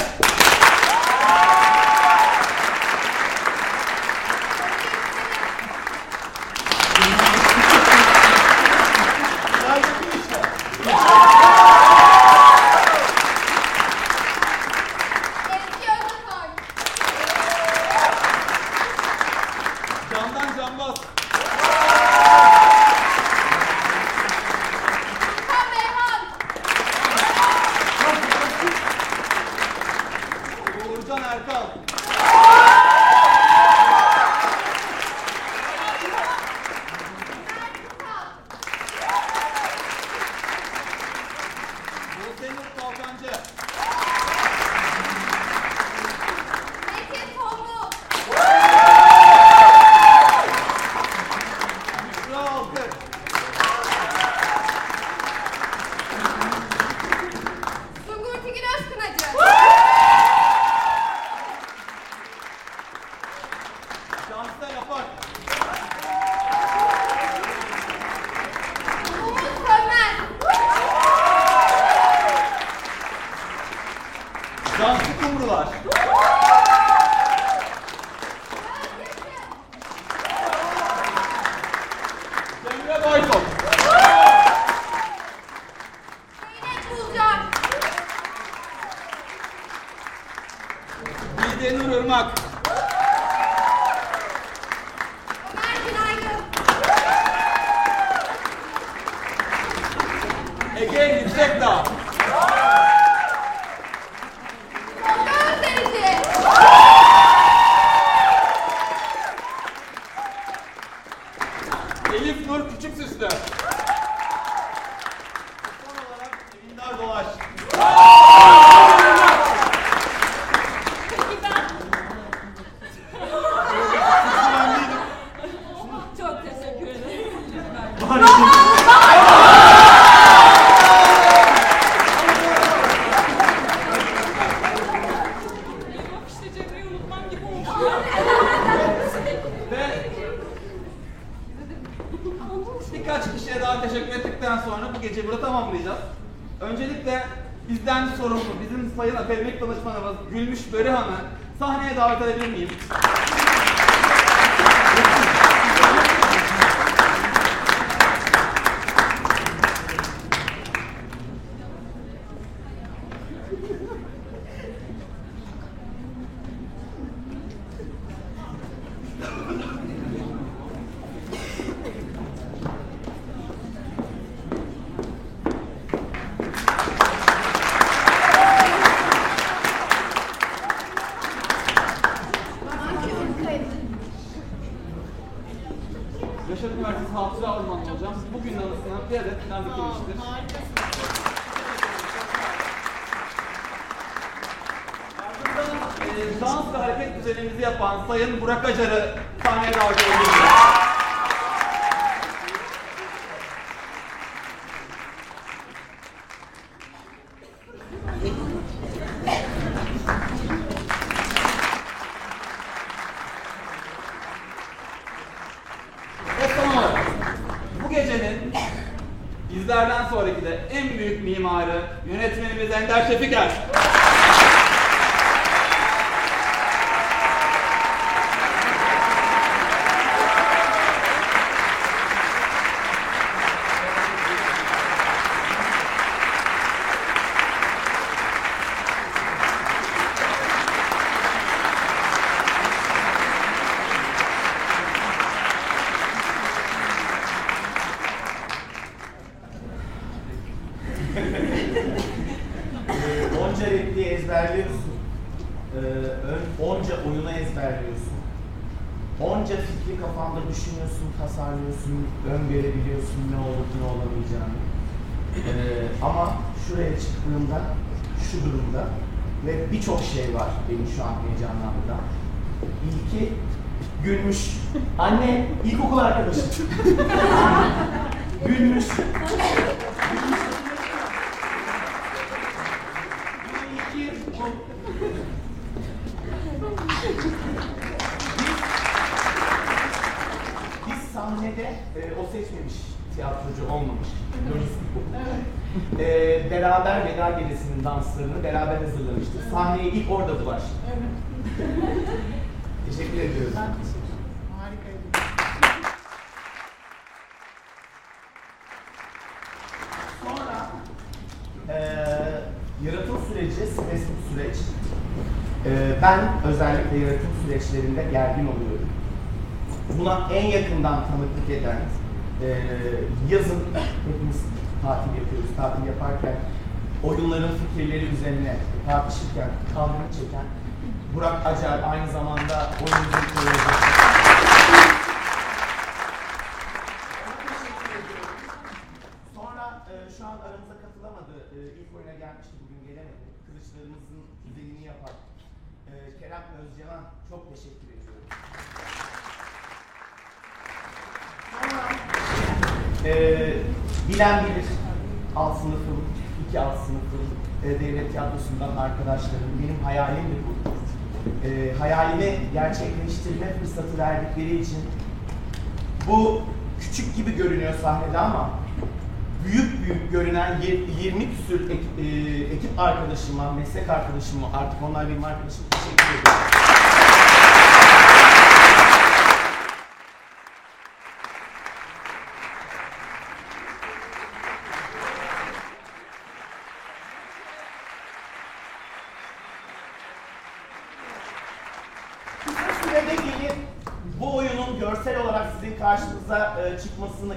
Onca repliği ezberliyorsun. Ee, ön- onca oyunu ezberliyorsun. Onca fikri kafanda düşünüyorsun, tasarlıyorsun, öngörebiliyorsun ne olup ne olamayacağını. Ee, ama şuraya çıktığımda, şu durumda ve birçok şey var beni şu an heyecanlandıran. İlki gülmüş. Anne, ilkokul arkadaşım. gülmüş. İlki bu. Biz sahnede e, o seçmemiş, tiyatrocu olmamış. Lojistik bu. E, beraber veda gecesinin danslarını beraber hazırlamıştık. Sahneye ilk orada bulaştık. Teşekkür ediyorum. Sonra eee yaratım süreci stresli bir süreç. Eee, ben özellikle yaratım süreçlerinde gergin oluyorum. Buna en yakından tanıklık eden eee, yazın hepimiz tatil yapıyoruz. Tatil yaparken oyunların fikirleri üzerine tartışırken kavramı çeken Burak Acar aynı zamanda oyuncu Sonra e, şu an aramıza katılamadı. E, ilk oyuna gelmişti, bugün gelemedi. Kılıçlarımızın güzelini yapan e, Kerem Özcan'a çok teşekkür ediyorum. Sonra e, bilen bilir alt sınıfım, iki alt sınıfım, e, devlet tiyatrosundan arkadaşlarım. Benim hayalimdi bu. E, hayalimi gerçekleştirme fırsatı verdikleri için bu küçük gibi görünüyor sahnede ama büyük büyük görünen ye- 20 küsür ek- e, ekip arkadaşıma, meslek arkadaşıma, artık onlar benim arkadaşım teşekkür ederim.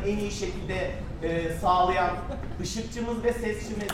en iyi şekilde e, sağlayan ışıkçımız ve sesçimiz.